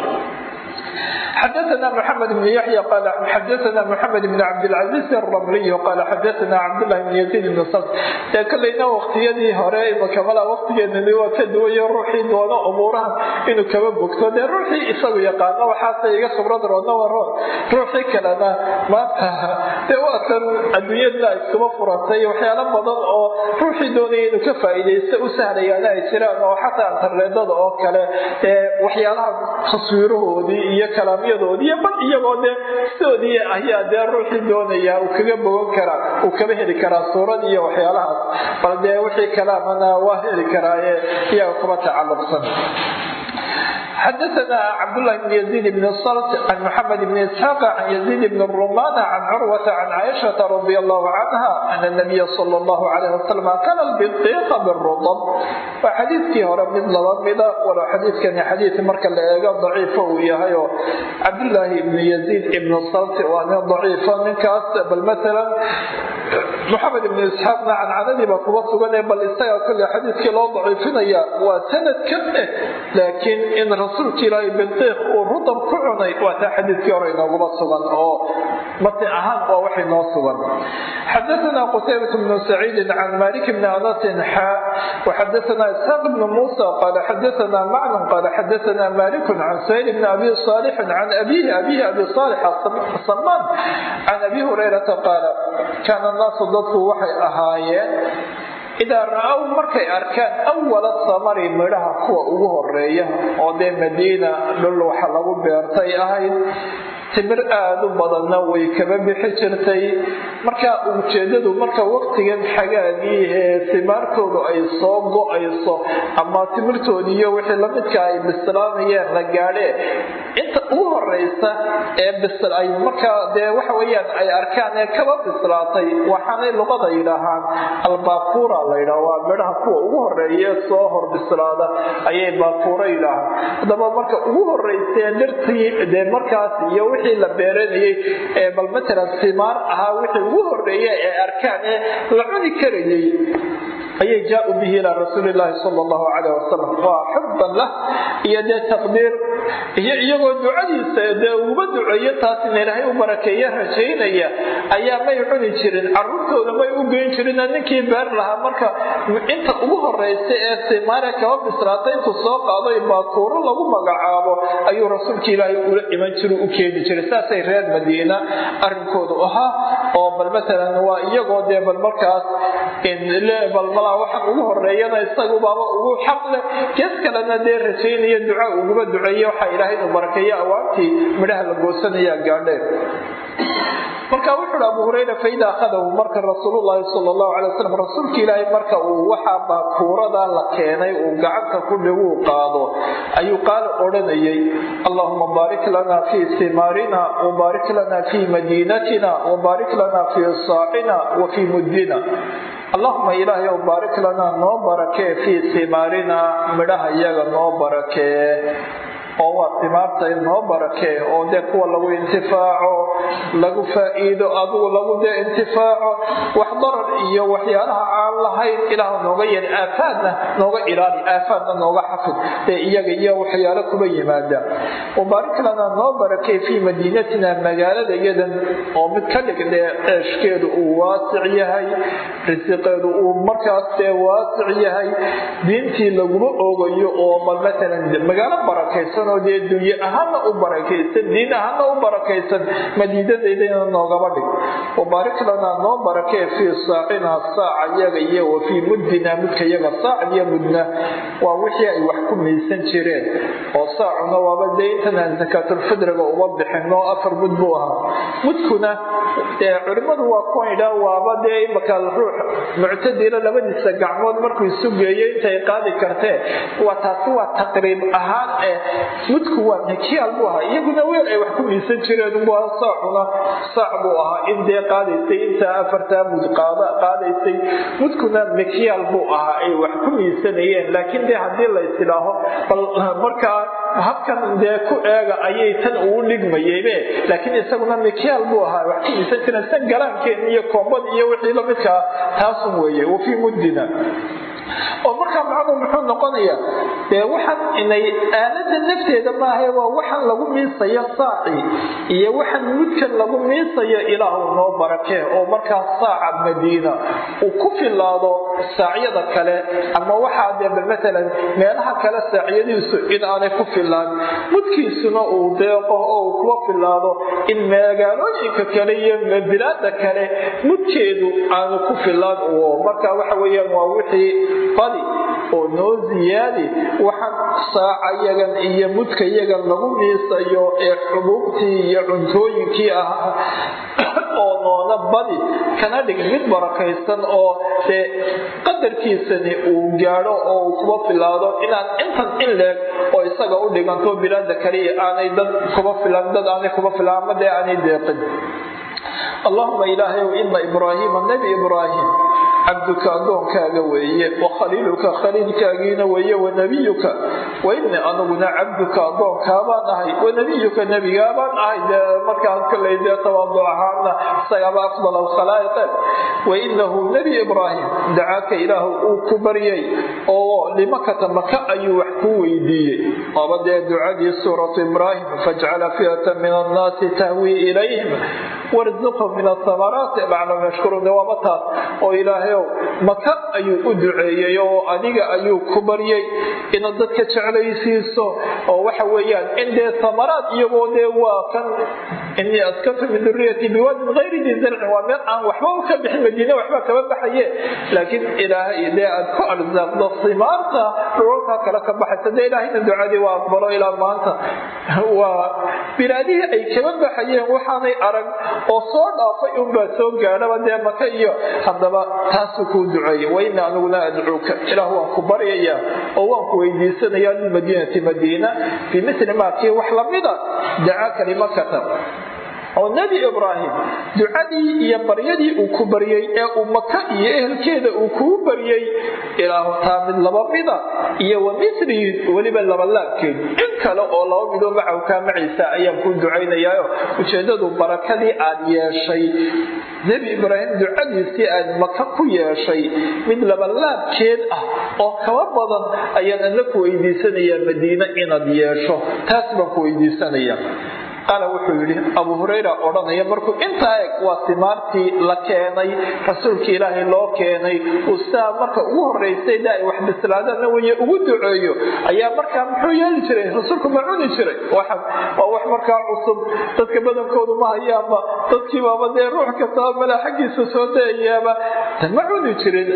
xadana mxamed bn yaya qal xadana mxamed bn cabdilcaziiz armliy qaal xadana cabdlahi bn yaziid bn sal ee kalayna waktiyadii hore makamal waqtigeeni waa ka duwayo ruuxii doono umuuraha inuu kaba bogto dee ruuxii isagu yaqaano waxaase iga khibrad roodna waro ruuxii kalena maanta dee waa kan adduunyada iskuma furantay waxyaalo badan oo ruuxii doonaya inuu ka faa'iidaysto u sahlayaana ay jiraan oo xataa interneedada oo kale waxyaalaha taswiirahoodii iyo kalaamyadoodii bal iyagoo dee sidoodii ayaa dee ruuxii doonaya uu kaga bogan karaa uu kaba heli karaa suurad iyo waxyaalahaas. Bal dee wixii kalaamana waa heli karaaye iyaga kuba tacalluqsan xadaana cabdulahi bn yaziid bn salt can muxamed bn isxaaq can yaziid bn rumana can curwata can caaishata radi allahu canha ana nabiya sal llahu alayh wasalam akala biqiiqa birudab waa xadiidkii hore mid laba mida wala xadiidkani xadiid marka la eego daciifa uu yahay oo cabdulaahi ibni yaziid ibn salt waa nin daciifa ninkaas bal maalan muxamed ibn isxaaqna cancadadiiba kuba sugan bal isaga kole xadiidkii loo daciifinaya waa sanadkan eh laakiin in rasuulka ilaahay bintiiq uu rudab ku cunay. Waa taa xadiidkii hore inooguma sugan oo matni ahaan waa waxay noo sugan. Xadaanaa qutaybat bnu saciidin can malik bni anasin xaa waxadaanaa isxaaq bnu muusa qaala xadaanaa macnan qaala xadaanaa malikun can sayl bni abi saalixin can abiihi abiihi abi saalix asamaan can abi hurayrata qaala kaana naasu dadku waxay ahaayeen idaa ra'ow markay arkaan awala samari midhaha kuwa ugu horreeya oo dee madiina dhul waxa lagu beertay ahayd timir aada u badanna way kaba bixi jirtay. Marka ujeedadu marka waqtigan xagaagii ee timaartoodu ay soo go'ayso ama timirtoodii iyo wixii lamidka ay bislaanayeen la gaadhee inta ugu horeysa ee ay markaa dee waxa weyaan ay arkaan ee kaba bislaatay waxaanay luqada yidhaahaan albaakuura la yidhaha waa midhaha kuwa ugu horeeye soo hor bislaada ayay baakuura yidhaahaan. Haddaba marka ugu horeysee dhirtii dee markaas iyo wixii la beeranayay ee bal matalan simaar ahaa wixii ugu horreeya ee arkaan ee la cuni karayay ayay jaa-u bihi ilaa rasuuli sala allahu calayh wasalam waa xubban lah iyo dee taqdiir iyo iyagoo ducadiisa dee uguba duceeyo taasina ilaahay u barakeeye rajaynaya ayaa may cuni jirin caruurtooda may u geyn jirin ninkii beer lahaa. Marka inta ugu horeysa ee simaare kaba bislaatay intuu soo qaaday baakuuro lagu magacaabo ayuu rasuulka ilaahay ula iman jira u keeni jiray. Saasay reer madiina arrinkoodu ahaa oo bal matalan waa iyagoo dee bal markaas balmalaa waxaan ugu horeeyana isagubaaba ugu xaq leh. Gees kalena dee rajaynaya duca uguba duceeye waxaa ilaahay inu barakeeye awaabtii midhaha la goosanaya gaadheen marka wuxuuhi abu hurayra faida akhadahu marka rasuululahi sal lahu alay wasalam rasuulka ilaahay marka uu waxaa baakuurada la keenay uu gacanta ku dhiguu qaado ayuu qaala odhanayay allahuma baarik lana fii simaarina wabaarik lana fii madiinatina wabaarik lana fii saacina wa fii muddina allahuma ilaahay ow baarik lanaa noo barakee fii simaarina midhaha iyaga noo barakee oo waa timaarta noo barakee oo dee kuwa lagu intifaaco lagu faa-iido adigu lagu dee intifaaco wax darar iyo waxyaalaha aan lahayn ilaah nooga yeel aafaadna nooga ilaali aafaadna nooga xafid dee iyaga iyo waxyaalo kuba yimaada. Wabaarik lanaa noo barakee fii madiinatina magaalada iyadan oo mid ka dhig dee ceeshkeedu uu waasic yahay risiqeedu uu markaas dee waasic yahay diintii laguma oogayo oo bal matalan magaalo barakaysan oo dee dunye ahaana u barakaysan diin ahaana u barakaysan madiidadaydana noogaba dhig. Wabaarik lanaa noo barakee fii saacina saaca yaga iyo wa fii muddina mudka yaga saac iyo mudna waa wixii ay wax ku miisan jireen. Oo saacuna waaba dee intanaan sakaatulfidraga uba bixino afar mud buu ahaa. Mudkuna culimmadu waa kuwan idhaa waaba dee imaka ruux muctadila labadiisa gacmood markuu isu geeyo intay qaadi kartee. Waa taasi waa taqriib ahaan ee mudku waa mikiyaal buu ahaa. Iyaguna weel ay wax ku miisan jireen. Saacuna saac buu ahaa. In dee qaadaysay intaa afartaa mud qaadaysay mudkuna mikiyaal buu ahaa. Ay wax ku miisanayeen. Laakiin dee haddii la bal markaa habkan dee ku eega ayay tan ugu dhigmayeybe laakiin isaguna mikiyaal buu ahaa. Wax ku miisan jireen san galaankeen iyo koombad iyo wixii lamidkaa taasun weeye. Wa muddina. Oo markaa macnuu muxuu noqonayaa dee waxaan inay aalada nafteeda maahae waa waxaan lagu miisayo saaci iyo waxaan mudkan lagu miisayo ilaahu noo barakee oo markaa saaca madiina uu ku filaado saacyada kale. Ama waxaa dee matalan meelaha kale saacyadiisu in aanay ku filaan mudkiisuna uu deeqo oo uu kuwa filaado in magaalooyinka kale iyo bilaada kale mudkeedu aanu ku filaan marka waxa weyaan waa wixii badi oo noo ziyaadi waxaan saaca yagan iyo mudka yagan lagu miisayo ee xubuubtii iyo cuntooyinkii ahaa oo noona badi kana dhig mid barakaysan oo dee qadarkiisani uu gaadho oo uu kuba filaado. Inaan intan in leeg oo isaga u dhiganto bilaada kaliya aanay dad kuba filan dad aanay kuba filan ama aanay deeqin. Allahuma ilaahayow ina ibraahiima nebi ibraahim cabduka adoonkaaga weeye wa khaliiluka khaliilkaagiina weeye wanabiyuka wa ini aniguna cabduka adoonkaabaan ahay. Wanabiyuka nebigaabaan ahay. Dee markaas kaley dee tawaadu ahaana afdal alkhalaa'iqe wa inahu nebi ibraahim dacaaka ilaahu uu ku baryay oo limakata maka ayuu wax ku weydiiyey. Aba ducadii suuratu ibraahim fajcala fiyata min annaasi tahwii ilayhim warzuqhum min asamaraati laclam yashkuruun waaba oo ilaahayow maka ayuu u duceeyey oo adiga ayuu ku baryay. Inaad dadka jeclaysiiso oo waxa weeyaan in dee samaraad iyagoo dee waa kan. Inii askantu min duriyati biwaadin hayri di zarcin waa meel aan waxba ka bixin madiine waxba kama baxaye laakiin ilaahay dee aad ku arsaaqdo simaarta dhulalkaa kale ka baxaysa. Dee ilaahayna ducadii waa aqbalo ilaa maanta. Waa bilaadihii ay kaba baxayeen waxaanay arag oo soo dhaafay unbaa soo gaadhaba dee maka iyo haddaba taasuu kuu duceeyey waina aniguna adcuuka. Ilaah waan ku baryayaa oo waan ku weydiisanayaa lilmadiinati madiina bimili maa kii wax lamida dacaaka limakata oo nebi ibraahim ducadii iyo baryadii uu ku baryey ee uu maka iyo ehelkeeda uu kuu baryey ilaahu taa mid laba mida iyo wa milihi weliba labalaabkeed in kale oo laba midoo macaw kaa maciisa ayaan kuu ducaynayaayo ujeedadu barakadii aad yeeshay nebi ibraahim ducadiisii aad maka ku yeeshay mid labalaabkeed ah oo kaba badan ayaan adna ku weydiisanayaa madiine inaad yeesho. Taas baan ku weydiisanaya qaala wuxuu yidhi abu hurayra odhanaya markuu intaa eg waa timaartii la keenay rasuulkii ilaahay loo keenay. Uu marka ugu horeysay da ay wax bislaadaanna weye ugu duceeyo. Ayaa markaa muxuu yeeli jiray rasuulku ma cuni jiray. Waa wax markaa cusub. Dadka badankoodu ma hayaanba dadkiibaaba dee ruux kastaba malaa xaggiisa soo dayayaaba ma cuni jirin.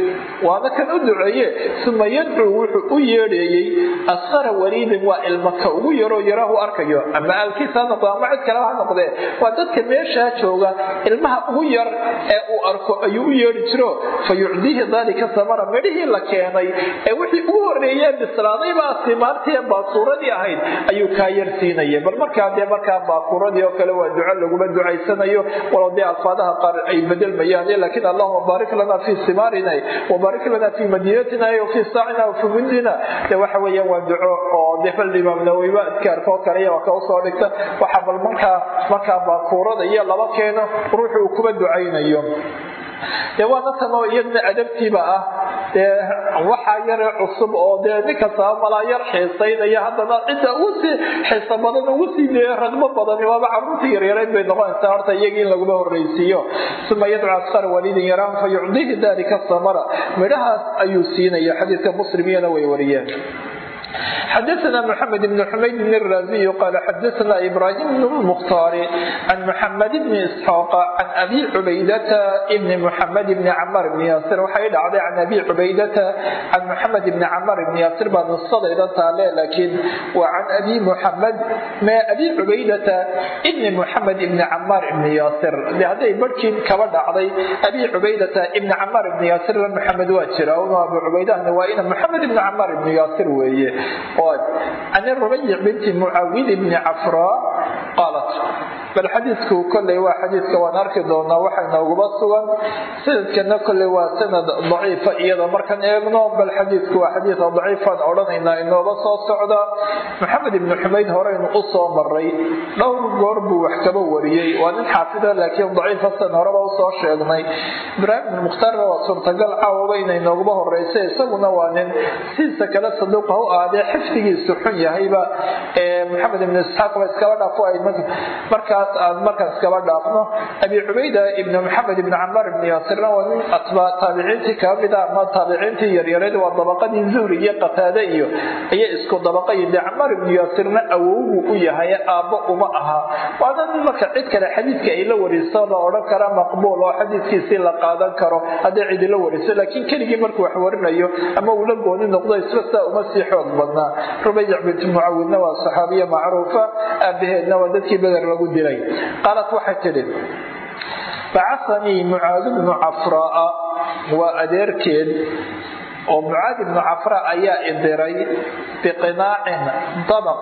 Waana kan u duceeye. Uma yadcuu wuxuu u yeedheeyey asqara waliidin waa ilmaka ugu yaroo yaraahu arkayo. Ama aalkiisa noqdo ama cid kaleba ha noqdee waa dadka meeshaa jooga ilmaha ugu yar ee uu arko ayuu u yeedhi jiro fa yucdiihi daalika samara. Midhihii la keenay ee wixii ugu horeeyee bislaadaybaa timaartii baakuuradii ahayd ayuu kaa yar siinaya bal markaa dee markaa baakuuradii oo kale waa duco laguma ducaysanayo. Walow dee alfaadaha qaar ay bedelmayaan laakiin allahuma baarik lana fii simaarina wabaarik lana fii madiinatina wafii saacina wafii mundina de waxa weeyaan waa duco oo dee bal imaam nawowiba adkaarkoo kale waa ka u soo dhigta. Waxa bal markaa markaa baakuurada iyo laba keeno ruuxu uu kuba ducaynayo. Dee waana tan oo iyadna adabtiiba ah dee waxaa yare cusub oo dee nin kastaba malaa yar xiisaynaya haddana cidda ugu sii xiisa badan ugu sii dee ragbo badan waaba caruurtii yaryareyd bay noqonaysaa horta iyagii in laguma horreysiiyo uma yadcu asqara waliidin yaraan fa yucdihi samara. Midhahaas ayuu siinaya xadiidka muslim way wariyeen xadaana mxamed bn xumayd bn raaziy qaala xadaana ibraahim bn mukhtaar can muxamed bni isxaaq can abi cubaydata bni muxamed bni camar bni yaasir waxay dhacday can abi cubaydata can muxamed bni camar bni yaasir baa nusadayda taale laakiin waa can abi muxamed ma abi cubaydata bni muxamed bni camar bni yaasir de hadday barhkii kaba dhacday abi cubaydata ibni camar ibni yaasirna muxamed waa jira abu cubaydahna waa ina muxamed ibni camar ibni yaasir weeye can rubayc binti mucaawid bni cafraa qaalat bal xadiidku koley waa xadiidka waan arki doonaa waxa nooguba sugan. Sanadkana koley waa sanad daciifa iyada markaan eegno bal xadiidku waa xadiida daciifaan odhanaynaa inooba soo socda. Maxamed ibni xumayd horeynu u soo maray dhowr goor buu wax kaba wariyey. Waa nin xaafida laakiin daciifa san horeba u soo sheegnay. Ibraahim ibn mukhtaarna waa suurtagal caawaba inay nooguba horeysa isaguna waa nin sidiisa kale saduuqa u aadee xifdigiisu xun yahayba. Maxamed ibn isxaaq ba iskaba dhaafo ay markaas aan markaan iskaba dhaafno abi cubayda ibn maxamed ibn camar ibn yaasirna waa nin taabiciintii kaba mid ah ama taabiciintii yaryareed waa dabaqadii zuhri iyo qataade iyo ayay isku dabaqayi dee camar ibn yaasirna awowgu u yahay aabbo uma aha. Waana nin marka cid kale xadiidka ay la wariso la odhan kara maqbuul oo xadiidkiisii la qaadan karo hadday cidi la wariso laakiin keligii markuu wax warinayo ama uu la gooni noqdo isla saa uma sii xoog badnaa. Rubayc binti mucawidna waa saxaabiya macruufa aabaheedna waa dadkii beder lagu dilay qaalat waxay tidhi bacasanii mucaad bnu cafraa waa adeerkeed oo mucaad ibnu cafra ayaa idiray biqinaacin dabaq.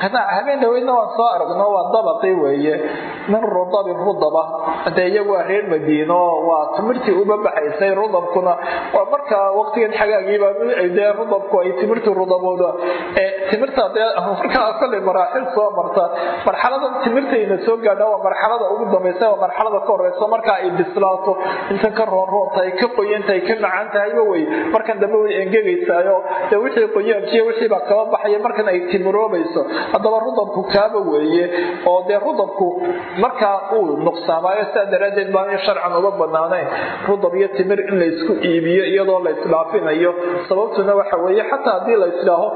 Qinaac habeen waan soo aragno waa dabaqii weeye. Min rudabin rudaba dee iyagu waa reer madiino waa timirtii uba baxaysay rudabkuna. Waa markaa waqtigan xagaagiiba dee rudabku ay timirtii rudabooda. Timirta dee markaa kolley maraaxil soo marta. Marxaladan timirtayna soo gaadha waa marxalada ugu dambaysa waa marxalada ka horeysa markaa ay bislaato. Intan ka roonroonta ay ka qoyanta ay ka macaan tahayba wey markan dambe way engegaysaayo dee wixii qoyaankiiyo wixiibaa kaba baxaya markan ay timiroobayso haddaba rudabku kaaba weeye oo dee rudabku markaa uu nuqsaamaayo sidaa daraaddeed baan sharcan uga banaanayn rudab iyo timir in laysku iibiyo iyadoo la sababtuna waxa weeye xataa haddii la isdhaaho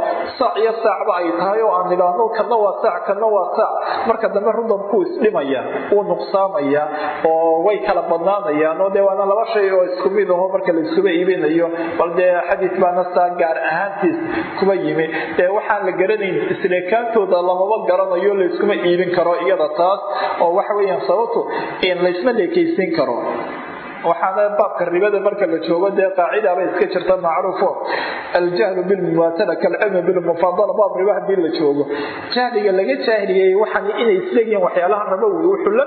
iyo saacba ay tahay oo aan idhaahno kana waa saac kana waa saac. Marka dambe rudabkuu isdhimaya wuu nuqsaamaya oo way kala badnaanayaan oo dee waana laba shay oo isku mid aho marka la iibinayo. Bal dee xadiis baana saa gaar ahaantiis kuba yimi. Dee waxaan la garanayn isleekaantooda lamaba garanayo layskuma iibin karo iyada taas oo waxa weeyaan sababtu in laysma leekaysiin karo waxaana baabka ribada marka la joogo dee qaacidaaba iska jirta macruufo aljahlu bilmumaatala kalcilmi bilmufaadala baab riba haddii la joogo jahliga laga jaahiliyey waxaan inay isleeyihiin waxyaalaha rabowi wuxuu la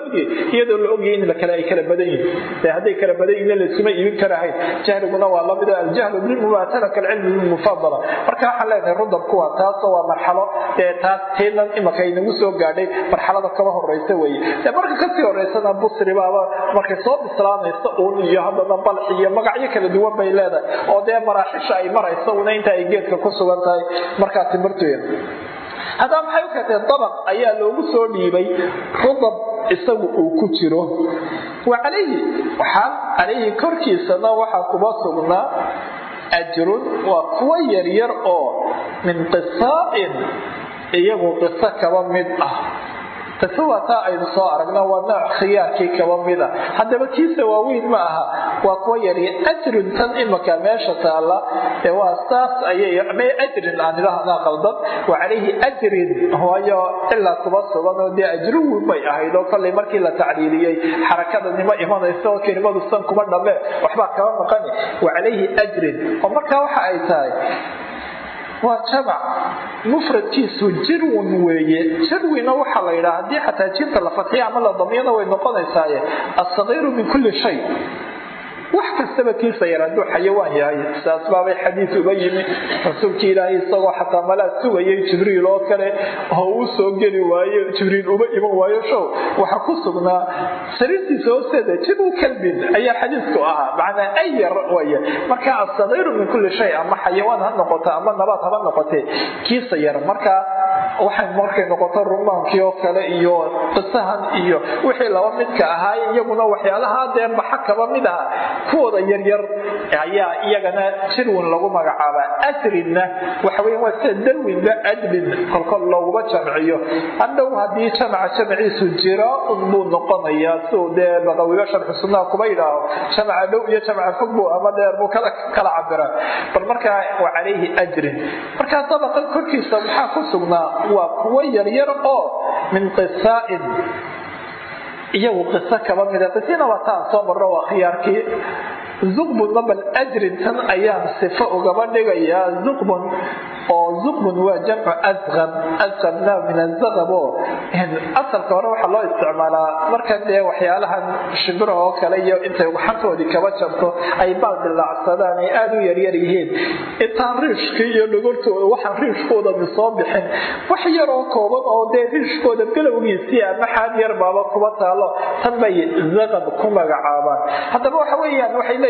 iyadoo la ogyahay in lakale ay kala badan yihiin de hadday kala badan yihiin laysuma iibin karahayn jahliguna waa la mid aljahlu bilmumaatala kalcilmi bilmufaadala marka waxaan leenahay rudabku waa taasoo waa marxalo ee taas teenan imaka inagu soo gaadhay marxalada kaba horeysa weye de marka ka sii horeysana busribaaba markay soo bislaanaysa uun iyo haddana balxi iyo magacyo kala duwan bay leedahay. Oo dee maraaxisha ay maraysa una inta ay geedka ku sugan tahay markaa timirtuya haddaba maxay u keentay? Dabaq ayaa loogu soo dhiibay rudab isagu uu ku jiro. Wa calayhi waxaa calayhi korkiisana waxaa kuba sugnaa ajrun waa kuwa yaryar oo min qisaa'in iyagu qiso kaba mid ah taa aynu soo aragna waa nooc khiyaarkii kaba mida. Haddaba kiisa waaweyn ma aha. Waa kuwa yaryar ajrun tan imaka meesha taala saas ayay me ajrin aan idhahnaa qaldan. Wa calayhi ajrin waayo ilaa kuba sugan oo dee ajruhu bay ahayd oo kollay markii la tacliiliyey xarakadanima imanaysa oo kelimadu san kuma dhamme waxbaa kaba maqani. Wa calayhi ajrin. Oo markaa waxa ay tahay waa jamac mufradkiisu jirwin weeye. Jirwina waxaa la yidhaha haddii xataa jiinta la fadxiya ama la damyana way noqonaysaaye. Assagiiru min kulli shay wax kastaba kiisa yar hadduu xayawaan yahay. Saas baabay xadiis uga yimi rasuulkii ilaahay isagoo xataa malaa sugayay jibriil oo kale oo uu soo geli waayo jibriil uma iman waayo show waxaa ku sugnaa. Sariirtiisa hoosteeda jibu kalbin. Ayaa xadiisku ahaa. Macnaa ayar waya marka asagiiru min kulli shay ama xayawaan ha noqoto ama nabaad haba noqotee. Kiisa yar. Marka waxay markay noqoto rumaankii oo kale iyo qisahan iyo wixii laba midka ahaay iyaguna waxyaalaha dee baxa kaba mid aha kuwooda yaryar ayaa iyagana jirwin lagu magacaabaa. Asrinna waxaweya waa sida dalwinba adlin kolkol looguma jamciyo. Hadhow haddii jamaca jamaciisu jiraa-un buu noqonayaa. Siuu dee baqawiga sharxu sunnaha kuba yidhaaho. Jamaca dhow iyo jamaca fog buu ama dheer buu kala cabira bal markaa wa calayhi ajrin. Markaa dabaqan korkiisa maxaa ku sugnaa? Waa kuwo yaryar oo min qisaa'in. Iyagu qiso kaba mida qisina waa taan soo marro waa khiyaarkii zuqbun mabal ajrin tan ayaan sifo ugaba dhigayaa zuqbun oo zuqbun waa jamcu asqab asqabna min azaqab oo asalka hore waxaa loo isticmaalaa marka dee waxyaalahan shimbiraha oo kale iyo intay xantoodii kaba jabto ay baal dilaacsadaan ay aada u yaryar yihiin. Intaan riishkii iyo dhogortooda waxaan riishkoodani soo bixin. Wax yaroo kooban oo dee riishkooda galowgiisii ama xaad yar baaba kuba taalo. Tan bay zaqab ku magacaabaan. Haddaba waxa weeyaan waxay leeyihiin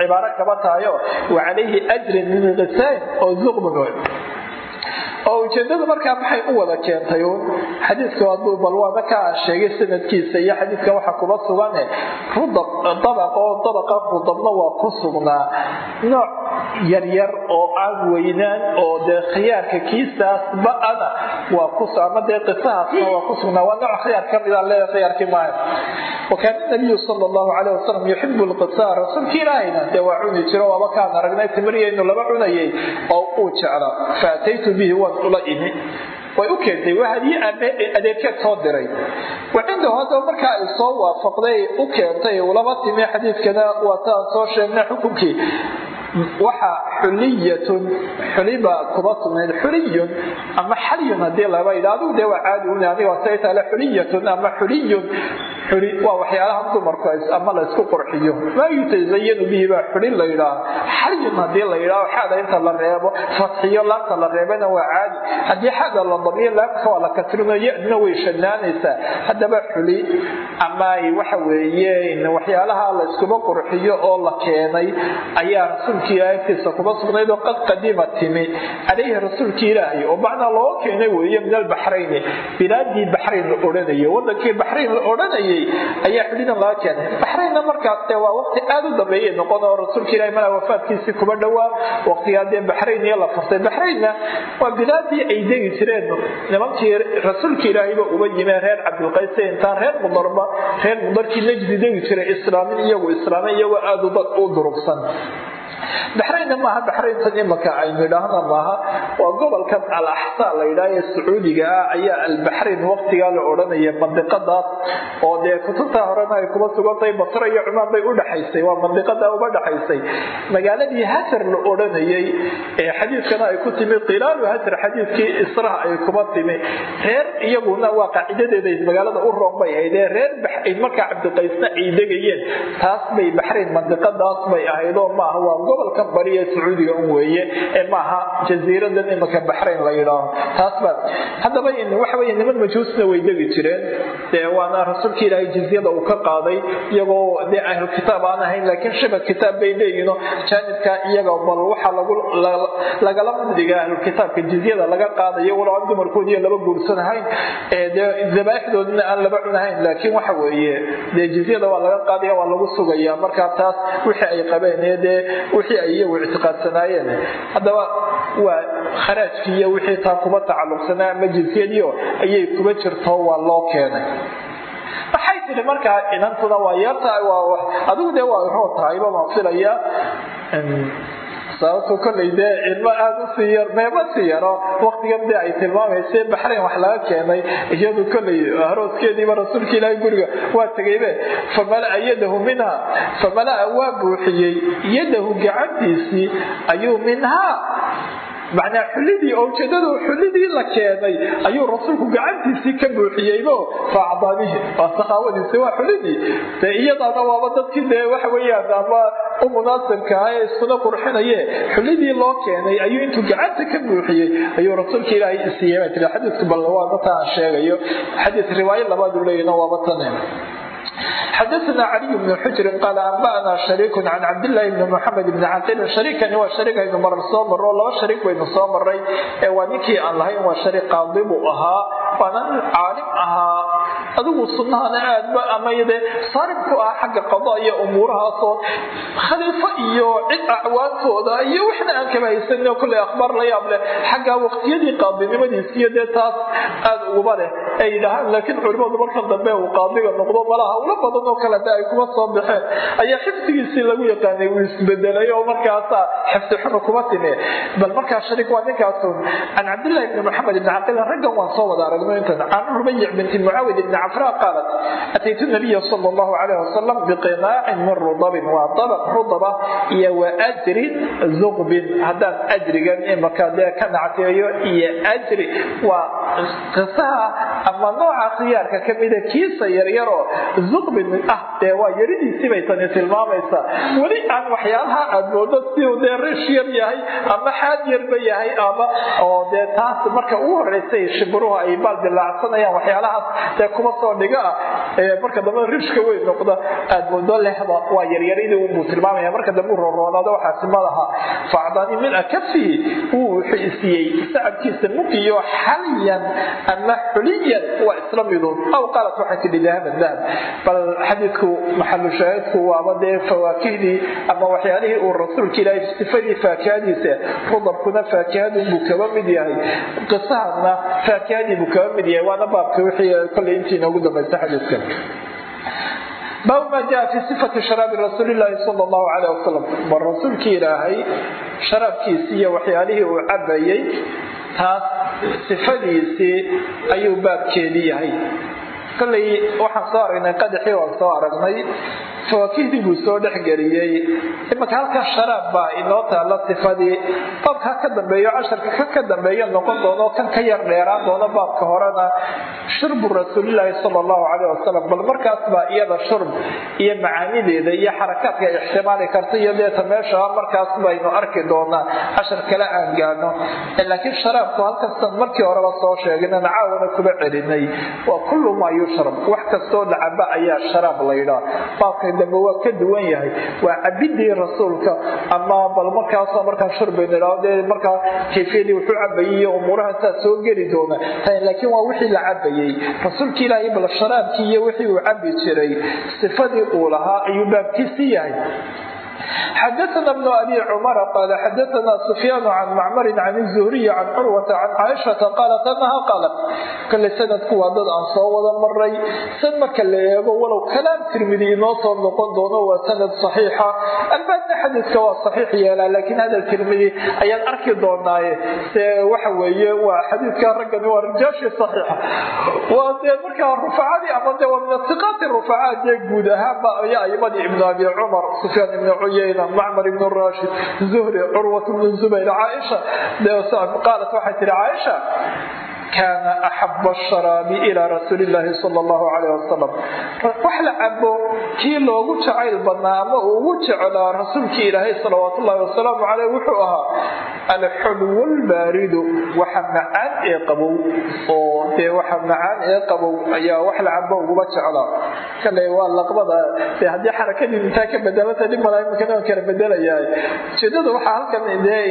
cibaaro kaba tahayo wa calayhi ajrin min qisayn oo zuqbun oo ujeedada markaa maxay u wada keentay? Uun xadiidka hadduu balwaada ka sheegay sanadkiisa iyo xadiidka waxa kuba sugane. Rudab dabaq oo dabaqa rudabna waa ku sugnaa. Nooc yaryar oo aan weynaan oo dee khiyaarka kiisaas ba'ana waa ku ama dee qisahaasna waa ku sugnaa. Waa nooc khiyaar ka mida leeda khiyaarkii maayo. Wakaana nabiyu sala allahu caleyh wasalam yuxibu lqisaa rasuulka ilaahayna dee waa cuni jiro waaba kaan aragnay timiriyaynu laba cunayay oo uu jecla. Faataytu bihi waan ula imi way u keentay waa haddii adeerkeed soo diray. Wa cindahu haddaba markaa ay soo waafaqday u keentay ulaba timi xadiidkana waa taan soo sheegnay xukunkii. Waxa xuliyatun xuliba kuba sugnayd xuliyun ama xalyun haddii laba yidha dee waa caadi un aniga say taale xuliyatun ama xuliyun xuli waa waxyaalaha dumarku ama la isku qurxiyo. Maa yutazayanu bihi baa xuli la yidhaaha xalyun haddii la yidhaho xada inta la reebo fatxiyo laabta la reebana waa caadi. Haddii xada la damiyo laabta waa la kasrino yadna way shanaanaysaa. Haddaba xuli ama waxa weeye waxyaalaha la iskuba qurxiyo oo la keenay ayaa rasuulka ilaahay agtiisa kuma sugnayd oo qad qadima timi. Calayhi rasuulka ilaahay oo macnaa loo keenay weeye min albaxrayni bilaadii baxrayn la odhanayay wadankii baxrayn la odhanayay hayay ayaa xulidan laga keenay baxraynna markaas dee waa waqti aada u dambeeyay noqon oo rasuulka ilahi malaa wafaadkiisii kuba dhowaa waqtigaa dee baxrayn iyo la furtay baxraynna waa bilaadii ay degi jireen. Nimankii rasuulka ilaahayba uba yimeen reer cabdilqayse intaan reer mudarba reer mudarkii najdi degi jiray islaamin iyagu islaamay iyagoo aada u durugsan baxraynna maaha baxrayntan imaka aynu idhaahna maaha. Waa gobolkan al axsaa la yidhaha ee sacuudiga ah ayaa albaxrayn waqtigaa la odhanaya mandiqadaas oo dee kutubta horena ay kuma sugantahay basra iyo cumaan bay udhaxaysay waa mandiqada uba dhaxaysay. Magaaladii hajar la odhanayay ee xadiidkana ay ku timi qilaalu hajar xadiidkii israh ay kuma timi. Reer iyaguna waa qaacidadeeda magaalada u roon bay ahayd ee reer markaa cabdiqaysna ay degayeen. Taas bay baxrayn mandiqadaas bay ahayd oo maaha waa gobolka bari ee sacuudiga un weeye ee maaha jasiiradan imaka baxrayn la yidhaaho taas baa haddaba waxa wey niman majuusna way degi jireen. Dee waana rasuulka ilaahay jizyada uu ka qaaday iyagoo dee ahlu kitaab aan ahayn laakiin shibad kitaab bay leeyihiino jaanibka iyaga bal waxaa lagala mudhiga ahlukitaabka jizyada laga qaadayo walow aan dumarkoodiiyo laba guursanahayn dee dabaaixdoodina aan laba cunahayn laakiin waxa weeye dee jizyada waa laga qaadaya waa lagu sugaya markaa taas wixii ay qabeen ee dee wixii ay iyagu ictiqaadsanaayeen haddaba waa kharaajkii iyo wixii taa kuba tacalluqsanaa ama jizyadiio ayay kuba jirto waa loo keenay. Waxay tihi markaa inantuna waa yartahay adigu dee waa roo tahayba baan filaya sababto kolley dee cilmo aada u sii yar meema sii yaro waqtigan dee ay tilmaamaysa baxrayn wax laga keenay iyadu kolley arooskeediiba rasuulka ilaahay guriga waa tegaybe famala-a yadahu minha famala-a waa buuxiyey yadahu gacantiisii ayuu minhaa macnaa xulidii oo ujeedadu xulidii la keenay ayuu rasuulku gacantiisii ka buuxiyeybo faacdaanihi waa sakhaawadiisi waa xulidii. Dee iyadaana waaba dadkii dee waxa weeyaan ama u munaasibka ah ee iskuna qurxinaye xulidii loo keenay ayuu intuu gacanta ka buuxiyey ayuu rasuulka ilaahay isiiyey baa tiri xadiidku bal waa mata aan sheegayo. Xadiid riwaayo labaadu leeyana waaba tane xadaana caliy bn xujrin qaal anba'naa shariikun can cabdilaahi bni muxamed bni caqiilin shariikani waa shariikaynu marar soo maro laba shariik baynu soo maray ee waa ninkii aan lahayn waa shariik qaadibu ahaa waa nin caalim ahaa adigu sunnahana aadba amayde saarib ku ah xagga qada iyo umuurahaasoo khaliifo iyo cid acwaantooda iyo waxna aan kaba haysanin kolley akhbaar la yaab leh. Xagga waqtiyadii qaadinimadiisiyo dee taas aada uguba leh. Ay yidhaahaan laakiin culimadu markan dambe uu qaadiga noqdo malaha ula badan oo kale de ay kuma soo baxeen. Ayaa xifdigiisii lagu yaqaanay uu isbedelay oo markaasa xifdi xunu kuma timi bal markaa shariik waa ninkaasun can cabdillahi bni maxamed ibni caqilin raggan waan soo wada aragno intan can rubayic binti mucaawid cafra qaalat ataytu nabiya sala allahu calayh wasalam biqinaacin min rudabin waa dabaq rudaba iyo ajrin zuqbin. Haddaan ajrigan imaka dee ka nacteeyo iyo ajri waa qisaha ama nooca khiyaarka kamida kiisa yaryaroo zuqbin ah dee waa yaridiisii tani tilmaamaysaa. Weli aan waxyaalaha aad moodo siuu dee rish yar yahay ama xaad yarba yahay ama oo dee taas marka ugu horeysay shibiruhu ay baal dilaacsanayaan waxyaalahaas dee kuma soo dhiga marka dambe rishka weyn noqda aad moodo lehba waa yaryaridii unbuu tilmaamaya. Marka dambe rooroonaado waxaasi malaha facdani min akafihi wuu wuxuu isiiyey sacabkiisa mugiyo xaliyan ama xuliyan waa isla midun aw qaalat waxay tidhi dahaban dahab bal xadiidku maxalu shaahidku waaba dee fawaakihdii ama waxyaalihii uu rasuulka ilaahay sifadii faakihadiisa rudabkuna faakihadun buu kaba mid yahay. Qisahana faakihadii buu kaba mid yahay waana baabka wixii kolley intii inoogu dambaysa xadiidka baabu maa jaa fi sifati sharaabi rasuulilaahi sala allahu calayh wasalam war rasuulkii ilaahay sharaabkiisii iyo waxyaalihii uu cabayay taas sifadiisii ayuu baabkeedii yahay kolley waxaan soo aragnay qadaxii waan soo aragnay fawaakihdii buu soo dhexgeliyey imaka halkan sharaab baa inoo taalla sifadii. Baabka ka dambeeyo casharka ka ka dambeeyo noqon doono kan ka yar dheeraan doono baabka horena shurbu rasuulilaahi sala allahu calayh wasalam bal markaas baa iyada shurb iyo macaanideeda iyo xarakaadka ixtimaali karta iyo deeta meesha markaas baynu arki doonaa cashar kale aan gaano laakiin sharaabku halkastan markii horeba soo sheeginan caawana kuba celinay. Waa kullu maa yushrab wax kastoo dhacaba ayaa sharaab laydhaa baabkay dambe waa ka duwan yahay. Waa cabidii rasuulka. Ama bal markaasoo markaa dee markaa kayfiyadii wuxuu cabayay iyo umuurahaasaa soo geli doona. Laakiin waa wixii la cabayey rasuulka ilaahay bal sharaabkii iyo wixii uu cabi jiray sifadii uu lahaa ayuu baabkiisii yahay xadaana bnu abi cumara qaala xadaana sufyaanu can macmarin can izuhriyi can curwata can caaishata qaalat anaha qaalat kale sanadku waa dad aan soo wada maray san marka la eego walow kalaam tirmidi inoo soo noqon doono waa sanad saxiixa albaadna xadiiska waa saxiix yeelaa laakiin hadal tirmidi ayaan arki doonaaye waxa weeye waa xadiidka raggani waa rijaashi saxiixa waa dee markaa rufacadii ama dee waa min asiqaati rufacaad dee guud ahaanba ayaa imadii ibnu abi cumar sufyaan ibnu cuy cuyayna macmar ibn rashid zuhri curwat bn zubayr caaisha qaalat waxay tihi caaisha kaana axaba asharaabi ilaa rasuuli illaahi sala allahu calayh wasalam wax la cabo kii loogu jacayl badnaa ama ugu jecelaa rasuulkii ilaahay salawaatu wasalaamu caleyh wuxuu ahaa alxulwu lbaaridu waxa macaan ee qabow oo dee waxa macaan ee qabow ayaa wax la cabo uguma jeclaa kale waa laqbada dee haddii xarakadii intaa ka bedelata dhib mala iminkan kala bedelayahay ujeedada waxaa halkan dee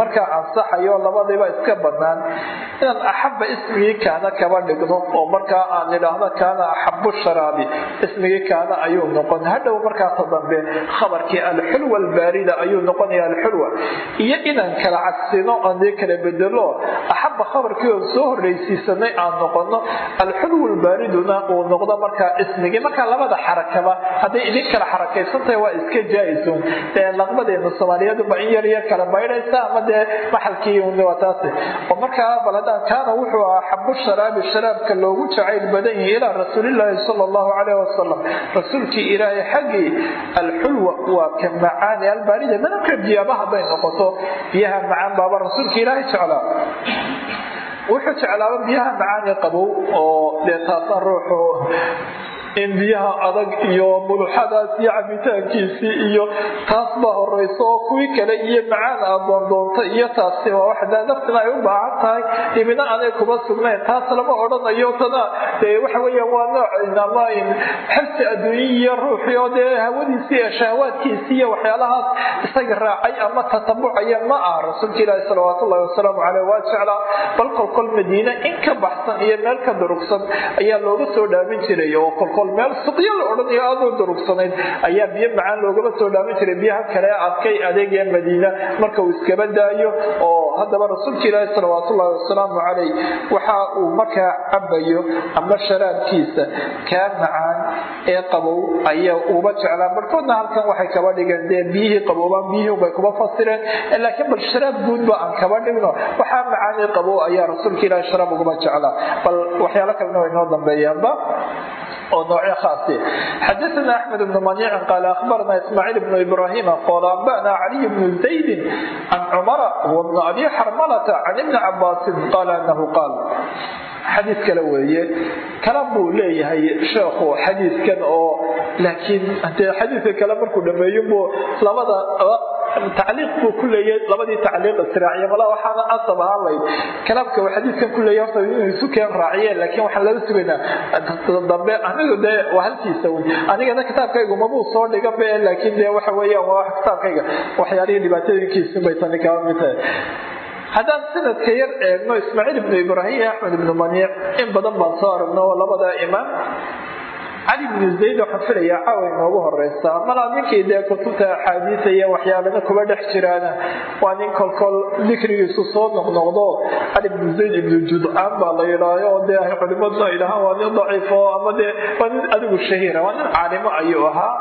markaa ansaxayo labadiiba iska banaan inaan axaba ismigii kaana kaba dhigno oo markaa aan idhaahno kaana axabu sharaabi ismigii kaana ayuu noqon hadhow markaasa dambe khabarkii alxulwa albaarida ayuu noqonaya alxulwa iyo inaan kala cagsino aan dee kala bedelo axaba khabarkii oo soo horreysiisanay aan noqono alxulwa albaariduna uu noqdo markaa ismigii markaa labada xarakaba hadday idin kala xarakaysantahay waa iska jaa-isun dee laqbadeena soomaaliyaduba in yar kala maydhaysa ama dee maxalkii waa taasi oo markaa bal haddaan kaana wuxuu ahaa xabu sharaabi sharaabka loogu jacayl badan yahay ilaa rasuulilaahi sala allahu calayh wasalam rasuulkii ilaahay xaggii alxulwa waa ka macaani albaarida madabka biyaaba hadday noqoto. Biyaha macaan baaba rasuulka ilaahay jeclaa. Wuxuu jeclaaba biyaha macaani qabow oo dee ruuxu in biyaha adag iyo muluxadaas iyo cabitaankiisii iyo taas baa horeyso oo kuwii kale iyo macaan aad doondoonta iyo taasi waa waxda naftina ay u baahan tahay dhibina aanay kuma sugnayn. Taas lama odhanayo tana waxa weeyaan waa nooc ama xabsi adduunye iyo ruuxii oo dee hawadiisii iyo shahawaadkiisii iyo waxyaalahaas isaga raacay ama tatabucaya ma ah rasuulka ilaahi salawaatu wasalaamu caleyh waa jeclaa. Bal kolkol madiine in ka baxsan iyo meel ka durugsan ayaa looga soo dhaamin jiray oo kolkol meel suqyo la odhanayo aadoo durugsanayd ayaa biyo macaan loogama soo dhaamin jiray. Biyaha kale adkay adeegee madiina. Marka uu iskaba daayo oo haddaba rasuulka ilaahi salawaatullahi wasalaamu caleyh waxa uu markaa cabayo ama sharaabkiisa kaa macaan ee qabow ayaa uba jeclaa. Barkoodna halkan waxay kaba dhigeen dee biyihii qaboobaan biyihii bay kuba fasireen. Laakiin bal sharaab guudba aan kaba dhigno. Waxaa macaanii qabow ayaa rasuulka ilaahi sharaab uguma jeclaa. Bal waxyaalo kalena way noo dambeeyaanba oo noocyo khaasi xadaثna أحmed بن منيع qال أخبرna إسماعيل بن إبراهيم qال أنبأna علي بن زيد عن cمر هو بن أbي xرملة عن بن عباس qال أنه qاaل xadiid kale weeye. Kalan buu leeyahay sheekhu xadiidkan oo laakiin de xadiidka kale markuu dhameeyo buu labada tacliiq buu ku leeyahay labadii tacliiq israaciya mala waxaana asab ahaan layd kalaamka xadiidkan ku leeyahay horta inuu isu keen raaciyeen laakiin waxaan laga sugaynaa. Dambe anigu dee halkiisa wey anigana kitaabkaygu mabuu soo dhigan be laakiin dee waxa weeyaan waa kitaabkayga. Waxyaalihii dhibaatooyinkiisu bay tani haddaan sanadka yar eegno ismaaciil ibnu ibraahim iyo axmed ibnu maniic in badan baan soo aragno labada imaam cali bnu zayd waxaan filayaa caawa inoogu horeysaa malaa ninkii dee kutubta axaadiisa iyo waxyaalana kuba dhex jiraana. Waa nin kolkol dikrigiisu soo noqnoqdo. Cali bnu zayd ibnu judcaan baa la yidhaayo oo dee culimaduna ay dhahaan waa nin daciifo ama dee waa nin adigu shahiira waa nin caalimo ayuu ahaa.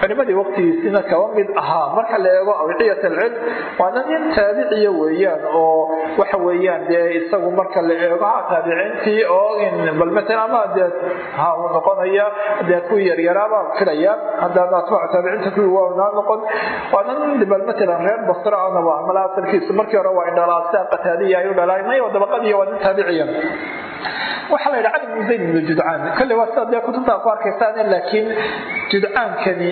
Culimadii waqtigiisina kaba mid ahaa. Marka la eego awciyat alcilm waana nin taabiciya weeyaan oo waxa weeyaan dee isagu marka la eego ha taabiciintii oo bal matalan ama dee ha uu noqonaya dee kuwii yaryaraabaa filaya haddana atbaacu taabiciinta kuwii waanaa noqon. Waana nin bal matalan reer basra anaba mala asalkiisu markii hore waa indhalaa sia qataadiya ay u dhalaay may oo dabaqadii waa nin taabiciya. Waxaa la yidha cali bnu zayd ibnu judcaan kolley waa sida dee kutubta ku arkaysaan laakiin judcaankani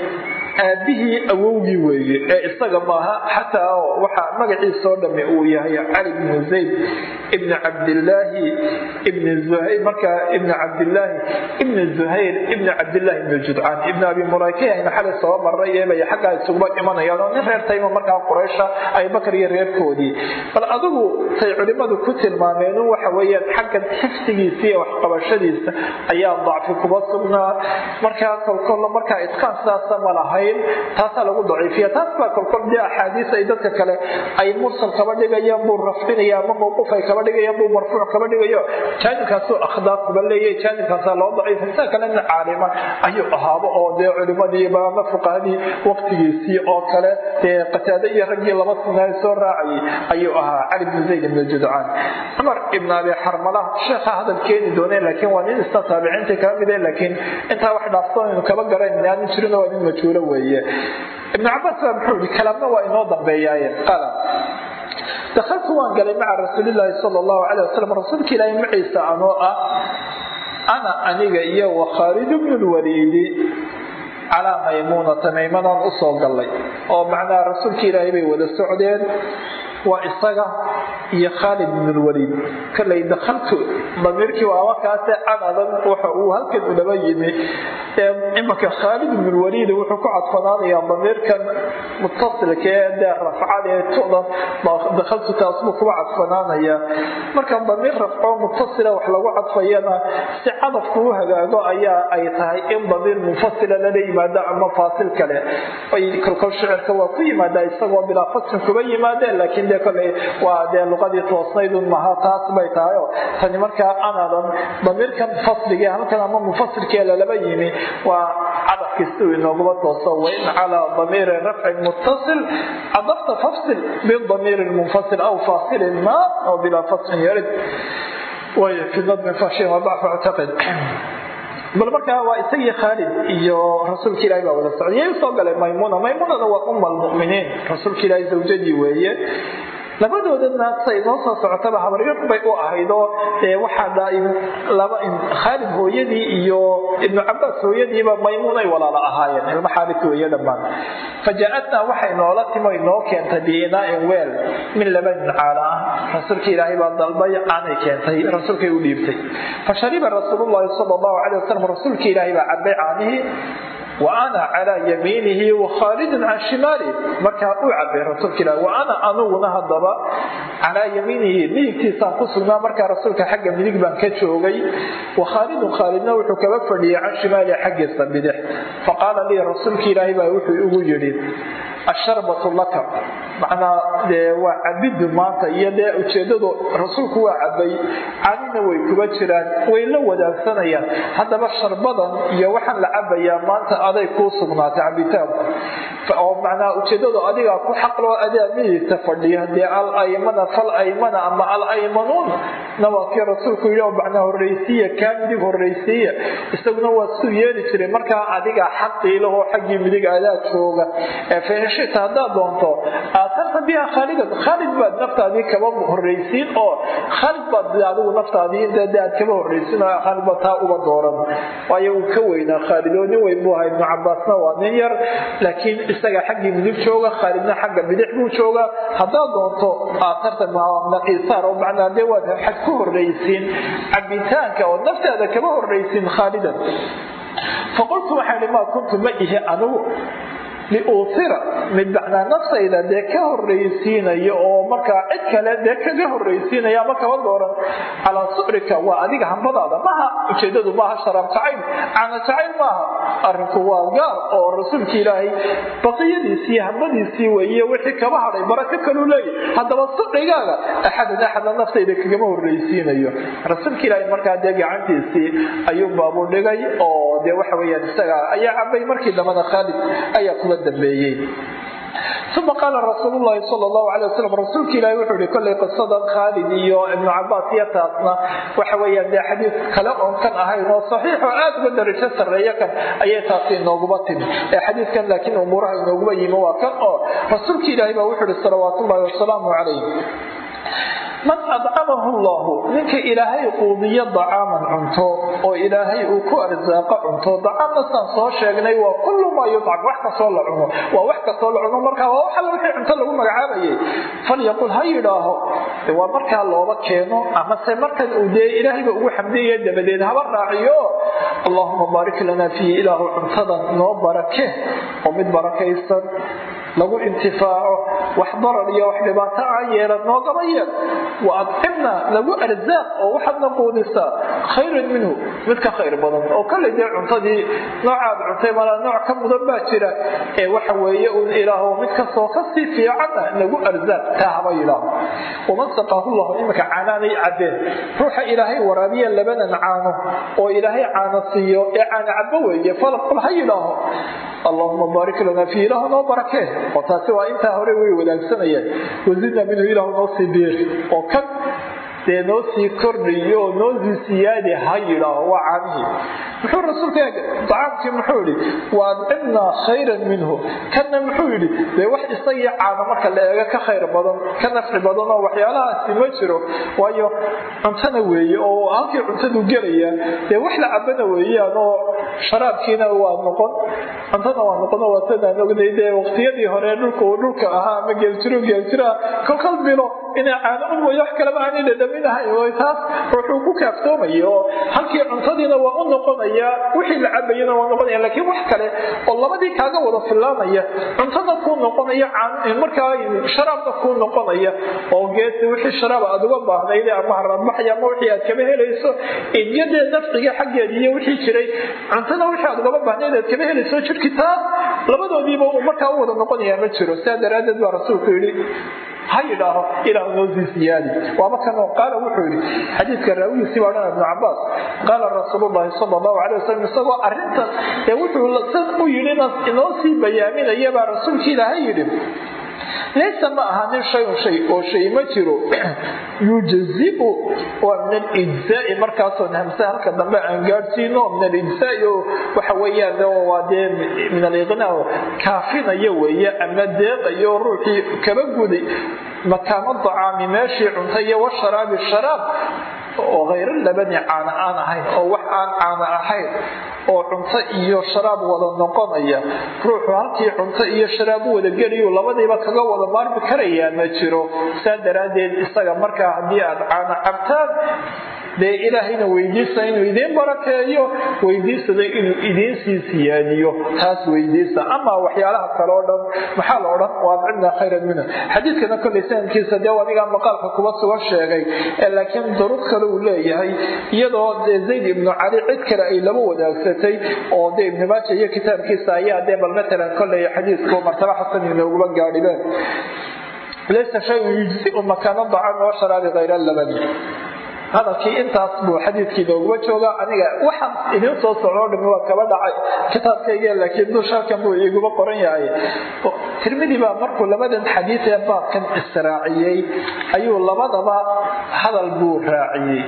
aabihii awowgii weeye ee isaga maaha xataa waxa magaciisoo dhami uu yahay cali bnu zayd ibni cabdilaahi zuhayr. Markaa ibni cabdilaahi ibni zuhayr ibni cabdilaahi ibni judcaan ibni abi muraykayayna xalay soo maray eebay xaggaa isuguba imanayaan oo nin reer tayma markaa quraysha abubakar iyo reerkoodii. Bal adigu say culimmadu ku tilmaameen waxa weeyaan xaggan xifdigiisa iyo waxqabashadiisa ayaa dacfi kuba sugnaa markaa kolkolla markaa itqaan sidaasa ma lahayn taasaa lagu daciifiya. Taas baa kolkol dee axaadiis ay dadka kale ay mursal kaba dhigayaan buu rafcinaya ama mawquuf ay kaba dhigayaan buu marfuuc kaba dhigayo. Jaanibkaasuu akhdaar kuba leeyahay jaanibkaasaa loo daciifay. Sida kale caalima ayuu ahaaba oo dee culimadiiba ama fuqahadii waqtigiisii oo kale dee qataade iyo raggii laba sinaa soo raacayay ayuu ahaa cali bn zayd ibn judcaan. Cumar ibn abi xarmala sheekha hadal keeni dooneen laakiin waa nin isna taabiciintii kala mid laakiin intaa wax dhaafsanaynu kaba garan aanin jirin waa nin majhuulo weeye. Ibnu cabaas baa muxuu yihi kalaamna waa inoo dambeeyaaye. Qalam dakaltu waan galay maca rasuulilaahi sala allahu calay wasalam rasuulka ilaahi maciisa anoo ah. Ana aniga iyo wa khaalid bnu lwaliidi calaa maymuunata maymanaan u soo gallay. Oo macnaha rasuulka ilaahay bay wada socdeen. Waa isaga iyo khaalid bn lwaliid kalay dakaltu damiirkii waa markaase canadan waxa uu halkan ulaba yimi. Imanka khaalid bn lwaliid wuxuu ku cadfanaanayaa damiirkan mutasilka ee dee rafcada ee tudan dakaltu taas buu kuba cadfanaanaya marka damiir rafco mutasila wax lagu cadfayana si cadafku u hagaago ayaa ay tahay in damiir munfasila lala yimaado ama faasil kale. Kolkol shicirka waa ku yimaada isagoo bilaa fasin kuba yimaadeen laakiin de kole waa dee luqadii toosnaydun maha taas bay tahay. Oo tani markaa anadan damiirkan fasliga halkan ama mufasilkee lalaba yimi waa cadafkii siduu inoogaba tooso wain calaa damiiri rafcin muttasil cadafta fafsil bidamiiri munfasil aw faasilin ma oo bilaa faslin yarid. Way fi nadmi fashin wa dacfu ctaqid bal markaa waa isagii khaalid iyo rasuulka ilahi baa wada socday. Yay u soo galeen maymuna. Maymunana waa uma almuminiin rasuulka ilaahi zawjadii weeye labadoodana say noo soo socotaba habaryar bay u ahaydoo waxaa khaalid hooyadii iyo ibnu cabaas hooyadiiba maymuunay walaala ahaayeen ilma xaaris weeye dhammaan. Fajaa-atnaa waxay noola timo noo keentay biinaain weel min labanin caala ah. Rasuulka ilaahay baa dalbay caanay keentay rasuulkay u dhiibtay. Fa shariba rasuululahi sal calay wasalam rasuulka ilaahay baa cabay caanihii wa ana calaa yamiinihi wa khaalidun can shimaali markaa uu cabay rasuulka wa ana aniguna haddaba calaa yamiinihi midigtiisaan ku sugnaa markaa rasuulka xagga midig baan ka joogay. Wa khaalidun khaalidna wuxuu kaba fadhiyay can shimaali xaggiisa bidix. Faqaala lii rasuulka ilaahi baa wuxuu igu yidhi asharbatu laka macnaa dee waa cabiddu maanta iyo dee ujeedadu rasuulku waa cabay canina way kuba jiraan way la wadaagsanayaan haddaba sharbadan iyo waxaan la cabayaa maanta aday kuu sugnaatay cabitaanku oo macnaa ujeedadu adigaa ku xaqloo adaa midigta fadhiya dee al aymana fal aymana ama al aymanuun na waa kii rasuulku yidhi oo macnaa horraysiiya kaa midig horraysiiya isaguna waa siduu yeeli jiray. Markaa adigaa xaqiilahoo xaggii midig adaa jooga. Fainshita haddaad doonto aatarta biha khaalidan khaalid baad naftaadii kaba horraysiin oo khaalid baad adigu naftaadii de aad kaba horraysiin oo khaalid baad taa uga dooran. Waayo uu ka weynaa khaalid. Oo nin weyn buu ahaa ibnu cabaasna waa nin yar laakiin isaga xaggii midig jooga khaalidna xagga bidix buu jooga. Haddaad doonto aatarta naqiisaar oo macnaa dee waad xag ku horraysiin cabitaanka oo naftaada kaba horraysiin khaalidan faqultu waxaa ihi maa kuntu ma ihi anigu liuusira mid macnaa naftayda dee ka horraysiinayo oo markaa cid kale dee kaga horraysiinaya ama kaba dooran calaa sucrika waa adiga hambadaada maaha ujeedadu maaha sharaab jacayl maaha arinku waa gaar oo rasuulka ilaahay baqiyadiisii hambadiisii weeye wixii kaba hadhay barako kaluu leeyahy haddaba sucigaaga axadan axadna naftayda kagama horraysiinayo rasuulka ilaahay markaa dee gacantiisii ayuu baabu dhigay oo dee waxa weyaan isaga ayaa cabay markii dambana khaalid ayaa kuba dambeeyey. Uma qaala rasuul lahi sal lahu alay wasalam rasuulka ilahi wuxuu ihi kollay qisadan khaalid iyo ibnu cabaas iyo taasna waxa weeyaan dee xadiid kale oon kan ahayn oo saxiixoo aad uga darajo sarreeyo kan ayay taasi inooguma timi. Xadiidkan laakiin umuuraha inooguma yimi waa kan oo rasuulka ilaahi baa wuxuu ihi salawaat ullahi wasalaamu calayh man adcamahu llahu ninka ilaahay quudiyo dacaaman cunto oo ilaahay uu ku arsaaqo cunto dacaamna saan soo sheegnay waa kullu maa yudcam wax kastoo la cuno waa wax kastoo la cuno markaa waa wax alla wixii cunto lagu magacaabayay falyaqul ha yidhaaho waa markaa looba keeno amase markan uu dee ilaahayba ugu xamdiyaya dabadeed haba raaciyo? Allahuma baarik lana fiihi ilaahu cuntadan noo barake oo mid barakaysan lagu intifaaco wax darar iyo wax dhibaato aan yeelan noogaba yeel wa adcimna lagu arsaaq oo waxaadna quudisaa khayran minhu mid ka khayr badan. Oo kale cuntadii noocaad cuntay malaa nooc ka mudan baa jira. Ee waxa weeye uun ilaaho mid kastoo ka sii fiicanna lagu arsaaq taa haba yidhaaho waman saqaahu llahu iminka caanaanay caddeen ruuxa ilaahay waraabiya labanan caano. Oo ilaahay caano siiyo ee caana cabbo weeye falaqul ha yidhaaho. Allahuma baarik lana fii ilaahu noo barakee. Oo taasi waa intaa hore way wadaagsanayaan wazidna minhu ilaahu noo sii biir. Oo kan dee noo sii kordhiyo oo noo sii siyaadi ha yidhaaho waa caanihii muxuu rasuulka eeg dacaamkii muxuu yidhi wa adcimnaa khayran minhu. Kanna muxuu yidhi dee wax isagii caano marka la eego ka khayr badan ka nafci badan oo waxyaalahaasi ma jiro. Waayo cuntana weeye oo halkii cuntadu gelaya dee wax la cabana weeyaan oo sharaabkiina waa noqon cuntana waa noqon oo waatadaan ognay dee waqtiyadii hore dhulka uu dhulka ahaa ama geeljiro geeljiraa kolkal bilo inay caano un mooyo wax kaleba aanay dhadhaminahay taas wuxuu ku kaaftoomaya. Oo halkii cuntadiina waa u noqonaya wixii la cabayana waa noqonaya laakiin wax kale oo labadii kaaga wada filaanaya cuntana kuu noqonaya markaa sharaabna kuu noqonaya oo geesi wixii sharaab aad uga baahnayd ama haradbaxaya ama wixii aad kama helayso iyadee nafciga xaggeeda iyo wixii jiray cuntana wixii aad ugama baahnayd aad kama helayso jirki taas labadoodiiba markaa u wada noqonaya ma jiro. Sidaa daraaddeed baa rasuulku yidhi ha yidhaaho ilaah noo sii siyaadi. Waaba kanoo qaala wuxuu yidhi xadiidka raawigiisii baa dhan ibnu cabaas qaala rasuululahi sala allahu calay wasalam isagoo arrintan ee wuxuu san u yidhina inoo sii bayaaminaya baa rasuulkii ilaahay yidhi laysa ma ahanin shayun shay oo shay ma jiro yujaziu waa min alijzaai markaasoon hamse halka dambe aan gaadhsiino min alijzaai oo waxa weeyaan waa dee min aliqnaa kaafinaya weeye ama deeqayo ruuxii kaba guday makaano dacaami meeshii cunta iyo washaraabi sharaab oo hayro labani caana aan ahayn oo wax aan caana ahayn oo cunto iyo sharaab wada noqonaya ruuxu halkii cunto iyo sharaab u wada geliyu labadiiba kaga wada maarmi karayaa ma jiro. Saa daraaddeed isaga markaa haddii aad caana cabtaan dee ilaahayna weydiista inuu idiin barakeeyo weydiisada inuu idiin sii siyaadiyo taas weydiista. Ama waxyaalaha kale oo dhan maxaa la odhan? Waa adcimna khayran minhu xadiidkana sanadkiisa dee anigaa maqaalka kuba sugan sheegay. Laakiin duruq kale uu leeyahay iyadoo dee zayd ibnu cali cid kale ay laba wadaagsatay oo dee ibnu maaja iyo kitaabkiisa ayaa dee bal matalan kolley xadiidku martaba xasan inooguma gaadhibeen. Laysa shayun yujziu makaana dacami washaraabi hayra labani hadalkii intaas buu xadiidkii nooguma jooga aniga waxaan idiin soo socdoo dhami waa kaba dhacay. Kitaabkayga laakiin halkan buu iguma qoran yahay. Tirmidi baa markuu labadan xadiid ee baabkan israaciyey ayuu labadaba hadal buu raaciyey.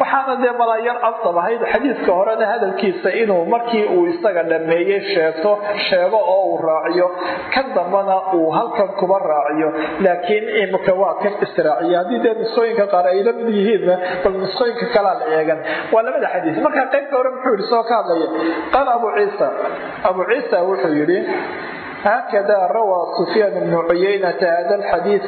Waxaana dee malaayar asab ahayd xadiidka horena hadalkiisa inuu markii uu isaga dhameeyey sheegto sheego oo uu raaciyo. Kan dambana uu halkan kuba raaciyo. Laakiin imika waa kan israaciya haddii dee nusooyinka qaar ay la yihiinna bal nusooyinka kalaan eegan waa labada xadiis marka qaybta hore muxuu yidhi soo ka hadlaya qaala abu ciisa abu ciisa wuxuu yidhi هكذا روى سفيان بن عيينة هذا الحديث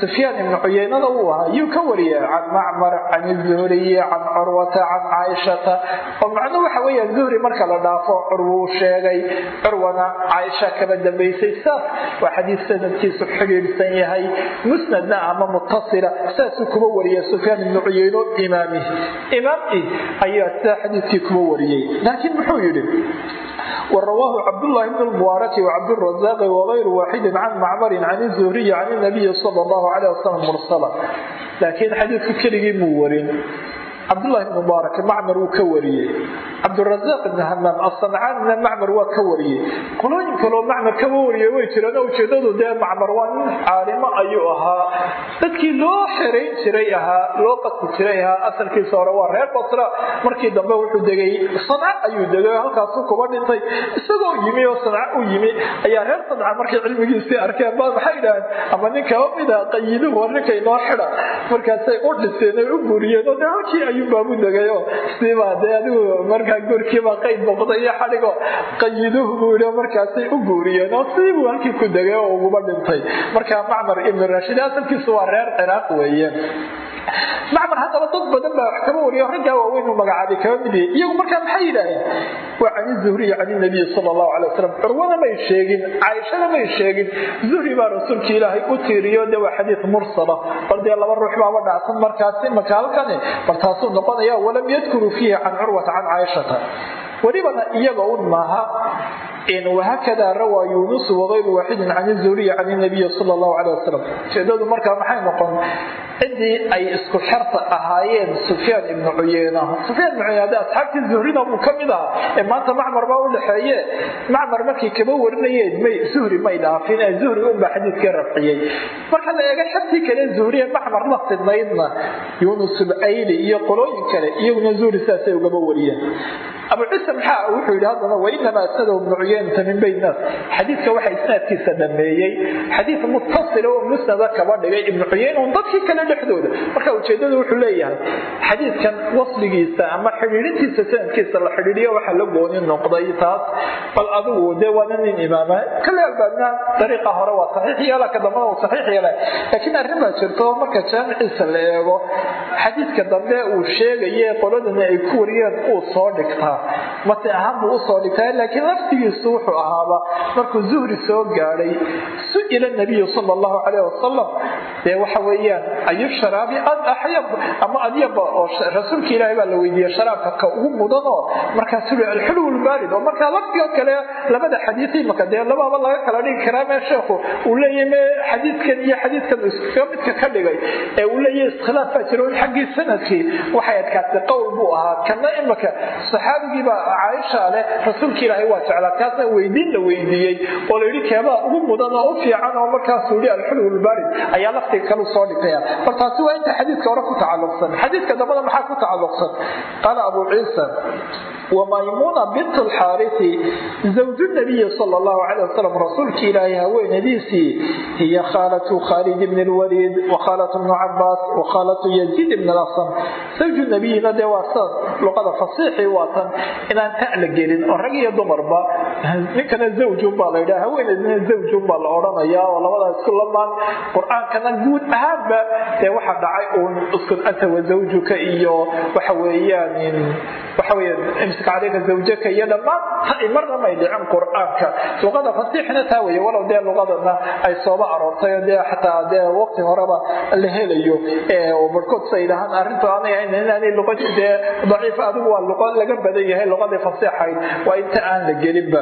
عن معمر عن الزهري عن عروة عن عائشة وحديث كيوريك سفيان بن عيينة هو يكوري عن معمر عن الزهري عن عروة عن عائشة ومعنى وحوية الزهري مركا لدافع عروة شيغي عروة عائشة كما دبيسي ساس وحديث سنة كيس حقير سنيهي مسندنا أما متصلة ساس كبوري سفيان بن عيينة إمامه إمامه أيها حديث كبوري لكن محويل ورواه عبد الله بن المبارك وعبد الرزاق وغير واحد عن معمر عن الزهري عن النبي صلى الله alيh waslm mursala. Laakiin xadiidku keligii muu warin cabdullahi ibn mubaarak macmar wuu ka wariyey. Cabdurasaaq ibn hamaam asancaanina macmar waa ka wariyey. Qolooyin kaloo macmar kaba wariyey way jiraan ujeedadu dee macmar waa nin caalimo ayuu ahaa. Dadkii loo xerayn jiray ahaa loo qasbi jiray ahaa asalkiisa hore waa reer basra. Markii dambe wuxuu degay sanca ayuu degay halkaasuu kuba dhintay. Isagoo yimi oo sanca u yimi ayaa reer sanca markay cilmigiisii arkeen ba maxay idhaaheen? Ama ninkaba mida qayiduhu ninka inoo xida markaasay u dhiseen ay u guuriyeen oo dee halkii ayuunbaabu degayo siibaa dee adigu markaa gurkiiba qayd boqda iyo xadhigo qayiduhu buu yidhi markaasay u guuriyeen oo siibuu halkii ku degay oo uguba dhintay. Marka macmar ibnu rashid asalkiisu waa reer ciraaq weeye macmar haddaba dad badan baa wax kaba wariyo raggaa waaweyn uu magacaabay kaba mid yahay iyagu markaa maxay yidhaaheen waa can zuhriy can nabiy sal allahu alay wasalam curwana may sheegin caaishana may sheegin. Zuhri baa rasuulka ilaahay u tiiriyo de waa xadiid mursala. Bal dee laba ruux baaba dhacsan markaasi halkani bal taasuu noqonaya walam yadkuruu fiihi can curwata can caaishata. Welibana iyaga un maaha wahakada rawaa yunus wagayru waaxidin can zuhriy can nabiyi sal allahu calay wasalam ujeedadu markaa maxay noqon? Ciddii ay isku xerta ahaayeen sufyaan ibnu cuyeyna sufyaan ibnu cuyeyna asxaabtii zuhrina buu ka mid ahaa ee maanta macmar baa u dhexeeye macmar markay kaba warinayeen may zuhri may dhaafin ee zuhri unbaa xadiidkii rafciyey. Marka la eega xertii kale zuhriye macmar la sidnaydna yunus ulayli iyo qolooyin kale iyaguna zuhri sidaasay ugaba wariyeen. Abu ciise maxaa wuxuu yidhi haddana wainamaa asnadahu ibnu cuyeynata min bayn naas xadiidka waxaa isnaadkiisa dhameeyey. Xadiid mutasila oo musnada kaba dhigay ibnu cuyeyn un dadkii kale dhexdooda. Marka ujeedadu wuxuu leeyahay xadiidkan wasligiisa ama xidhiidintiisa sanadkiisa la xidhiidiyo waxaa la gooni noqday taas. Bal adigu dee waana nin imaama kale albaabna dariiqa hore waa saxiix yeela ka dambana uu saxiix yeela laakiin arrin baa jirto marka jaamiciisa la eego xadiidka dambe uu sheegaye qoladana ay ku wariyeen uu soo dhigtaa. Mati ahaan buu u soo dhigtaa laakiin laftigiisu wuxuu ahaaba markuu zuhri soo gaadhay su'ila nabiyu sal allahu calayh wasalam dee waxa weeyaan ayu sharaabi axyab ama adyaba oo rasuulka ilaahi baa la weydiiyey sharaabka ka ugu mudanoo markaas ui alxulw lbaarid oo markaa laftiga kale labada xadiid imaka dee lababa laga kala dhigi karaa mee sheekhu uu leeyahy me xadiidkan iyo xadiidkan iskaga midka ka dhigay ee uu leeyahy iskhilaaf baa jiro in xaggii sannadkii waxay adkaatay qowl buu ahaa kana imaka saxaabigii baa caaisha leh rasuulka ilaahay waa jeclaa markaasa weydiin la weydiiyey oo layidhi keebaa ugu mudan oo u fiican oo markaasuu yidhi alxulhulbarid ayaa laftiga kalu soo dhigaya bal waa inta xadiidka hore ku tacalluqsan. Xadiidka dambada maxaa ku tacalluqsan? Qaala abu ciisa wamaymuna bint lxaarisi zawju nabiyi sal llahu calay wasalam rasuulki ilaahay haweenadiisii hiya khaalatu khaalid bni lwaliid wakhaalatu bnu cabaas wakhaalatu yaziid bni lasan zawju nabiyina dee waa sidaas luqada fasiixii waatan inaan ta' gelin oo rag iyo dumarba ninkana zawjun baa la yidhaha haweeneedina zawjun baa la odhanaya oo labadaa isku lamaan qur'aankana guud ahaanba dee waxa dhacay uun iskun anta wazawjuka iyo waxa weeyaan waxa weeyaan imsik caleyka zawjaka iyo dhammaan marna may dhicin qur'aanka. Luqada fasiixna taa weeye walow dee luqadana ay sooba aroortay oo dee xataa dee waqti horeba la helayo oo barkood say dhahaan arrintu aanay ahayn inaanay luqadi dee daciif adigu waa luqo laga badan yahay luqadii fasiixayd waa inta aan la gelinba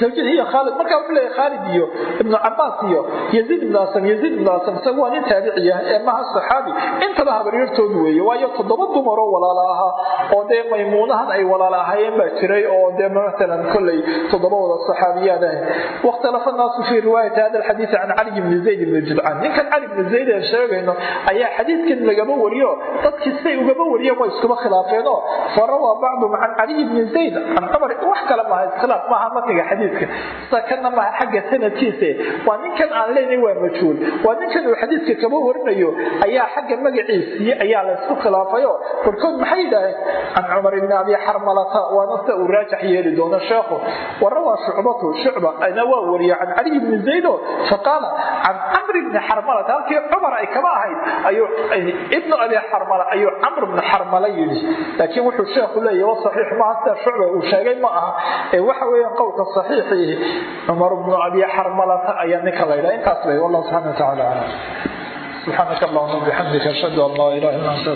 zawjada iyo khaalid markaa wuxuu leeyahay khaalid iyo ibnu cabaas iyo yaziid ibnu asam yaziid ibnu asam isagu waa nin taabiciya ee maha saxaabi intaba habaryartoodu weeye waayo toddoba dumaroo walaala ahaa oo dee maymuunahan ay walaala ahaayeen baa jiray oo dee matalan kolley toddoba wada saxaabiyaad ah wakhtalafa naasu fii riwaayati hada alxadiidi can cali bni zayd ibni judcaan ninkan cali bni zayd aan sheegayno ayaa xadiidkan lagama wariyo dadkii siday ugama wariyeen way iskuba khilaafeenoo. Farawaa bacdum can caliy bni zayd can cumar wax kale maaha iskhilaaf maaha matniga xadiidka sida kana maaha xagga sanadkiisa. Waa ninkan aan leenahay waa majhuul. Waa ninkan uu xadiidka kama warinayo. Ayaa xagga magaciisii ayaa la isku khilaafayo. Barkood maxay yidhaaheen can cumar ibni abi xarmalata waana sida uu raajax yeeli doono sheekhu. Warawaa shucbatu shucba ana waa wariya can caliy bni zaydo faqaala can camr ibni xarmalata halkii cumar ay kama ahayd ayuu ibnu abi xarmala ayuu camr ibni xarmala yidhi. Laakiin wuxuu sheekhu leeyahy wa saxiix maaha sida shucba uu sheegay ma aha. Ee waxa weeyaan qowlka saxiixii cumar bnu abi xarmalata ayaa ninka la yidhaha intaas bay wallahu subxana wa tacala aclam subxaanaka allahuma bixamdika ashhadu an laa ilaha illa anta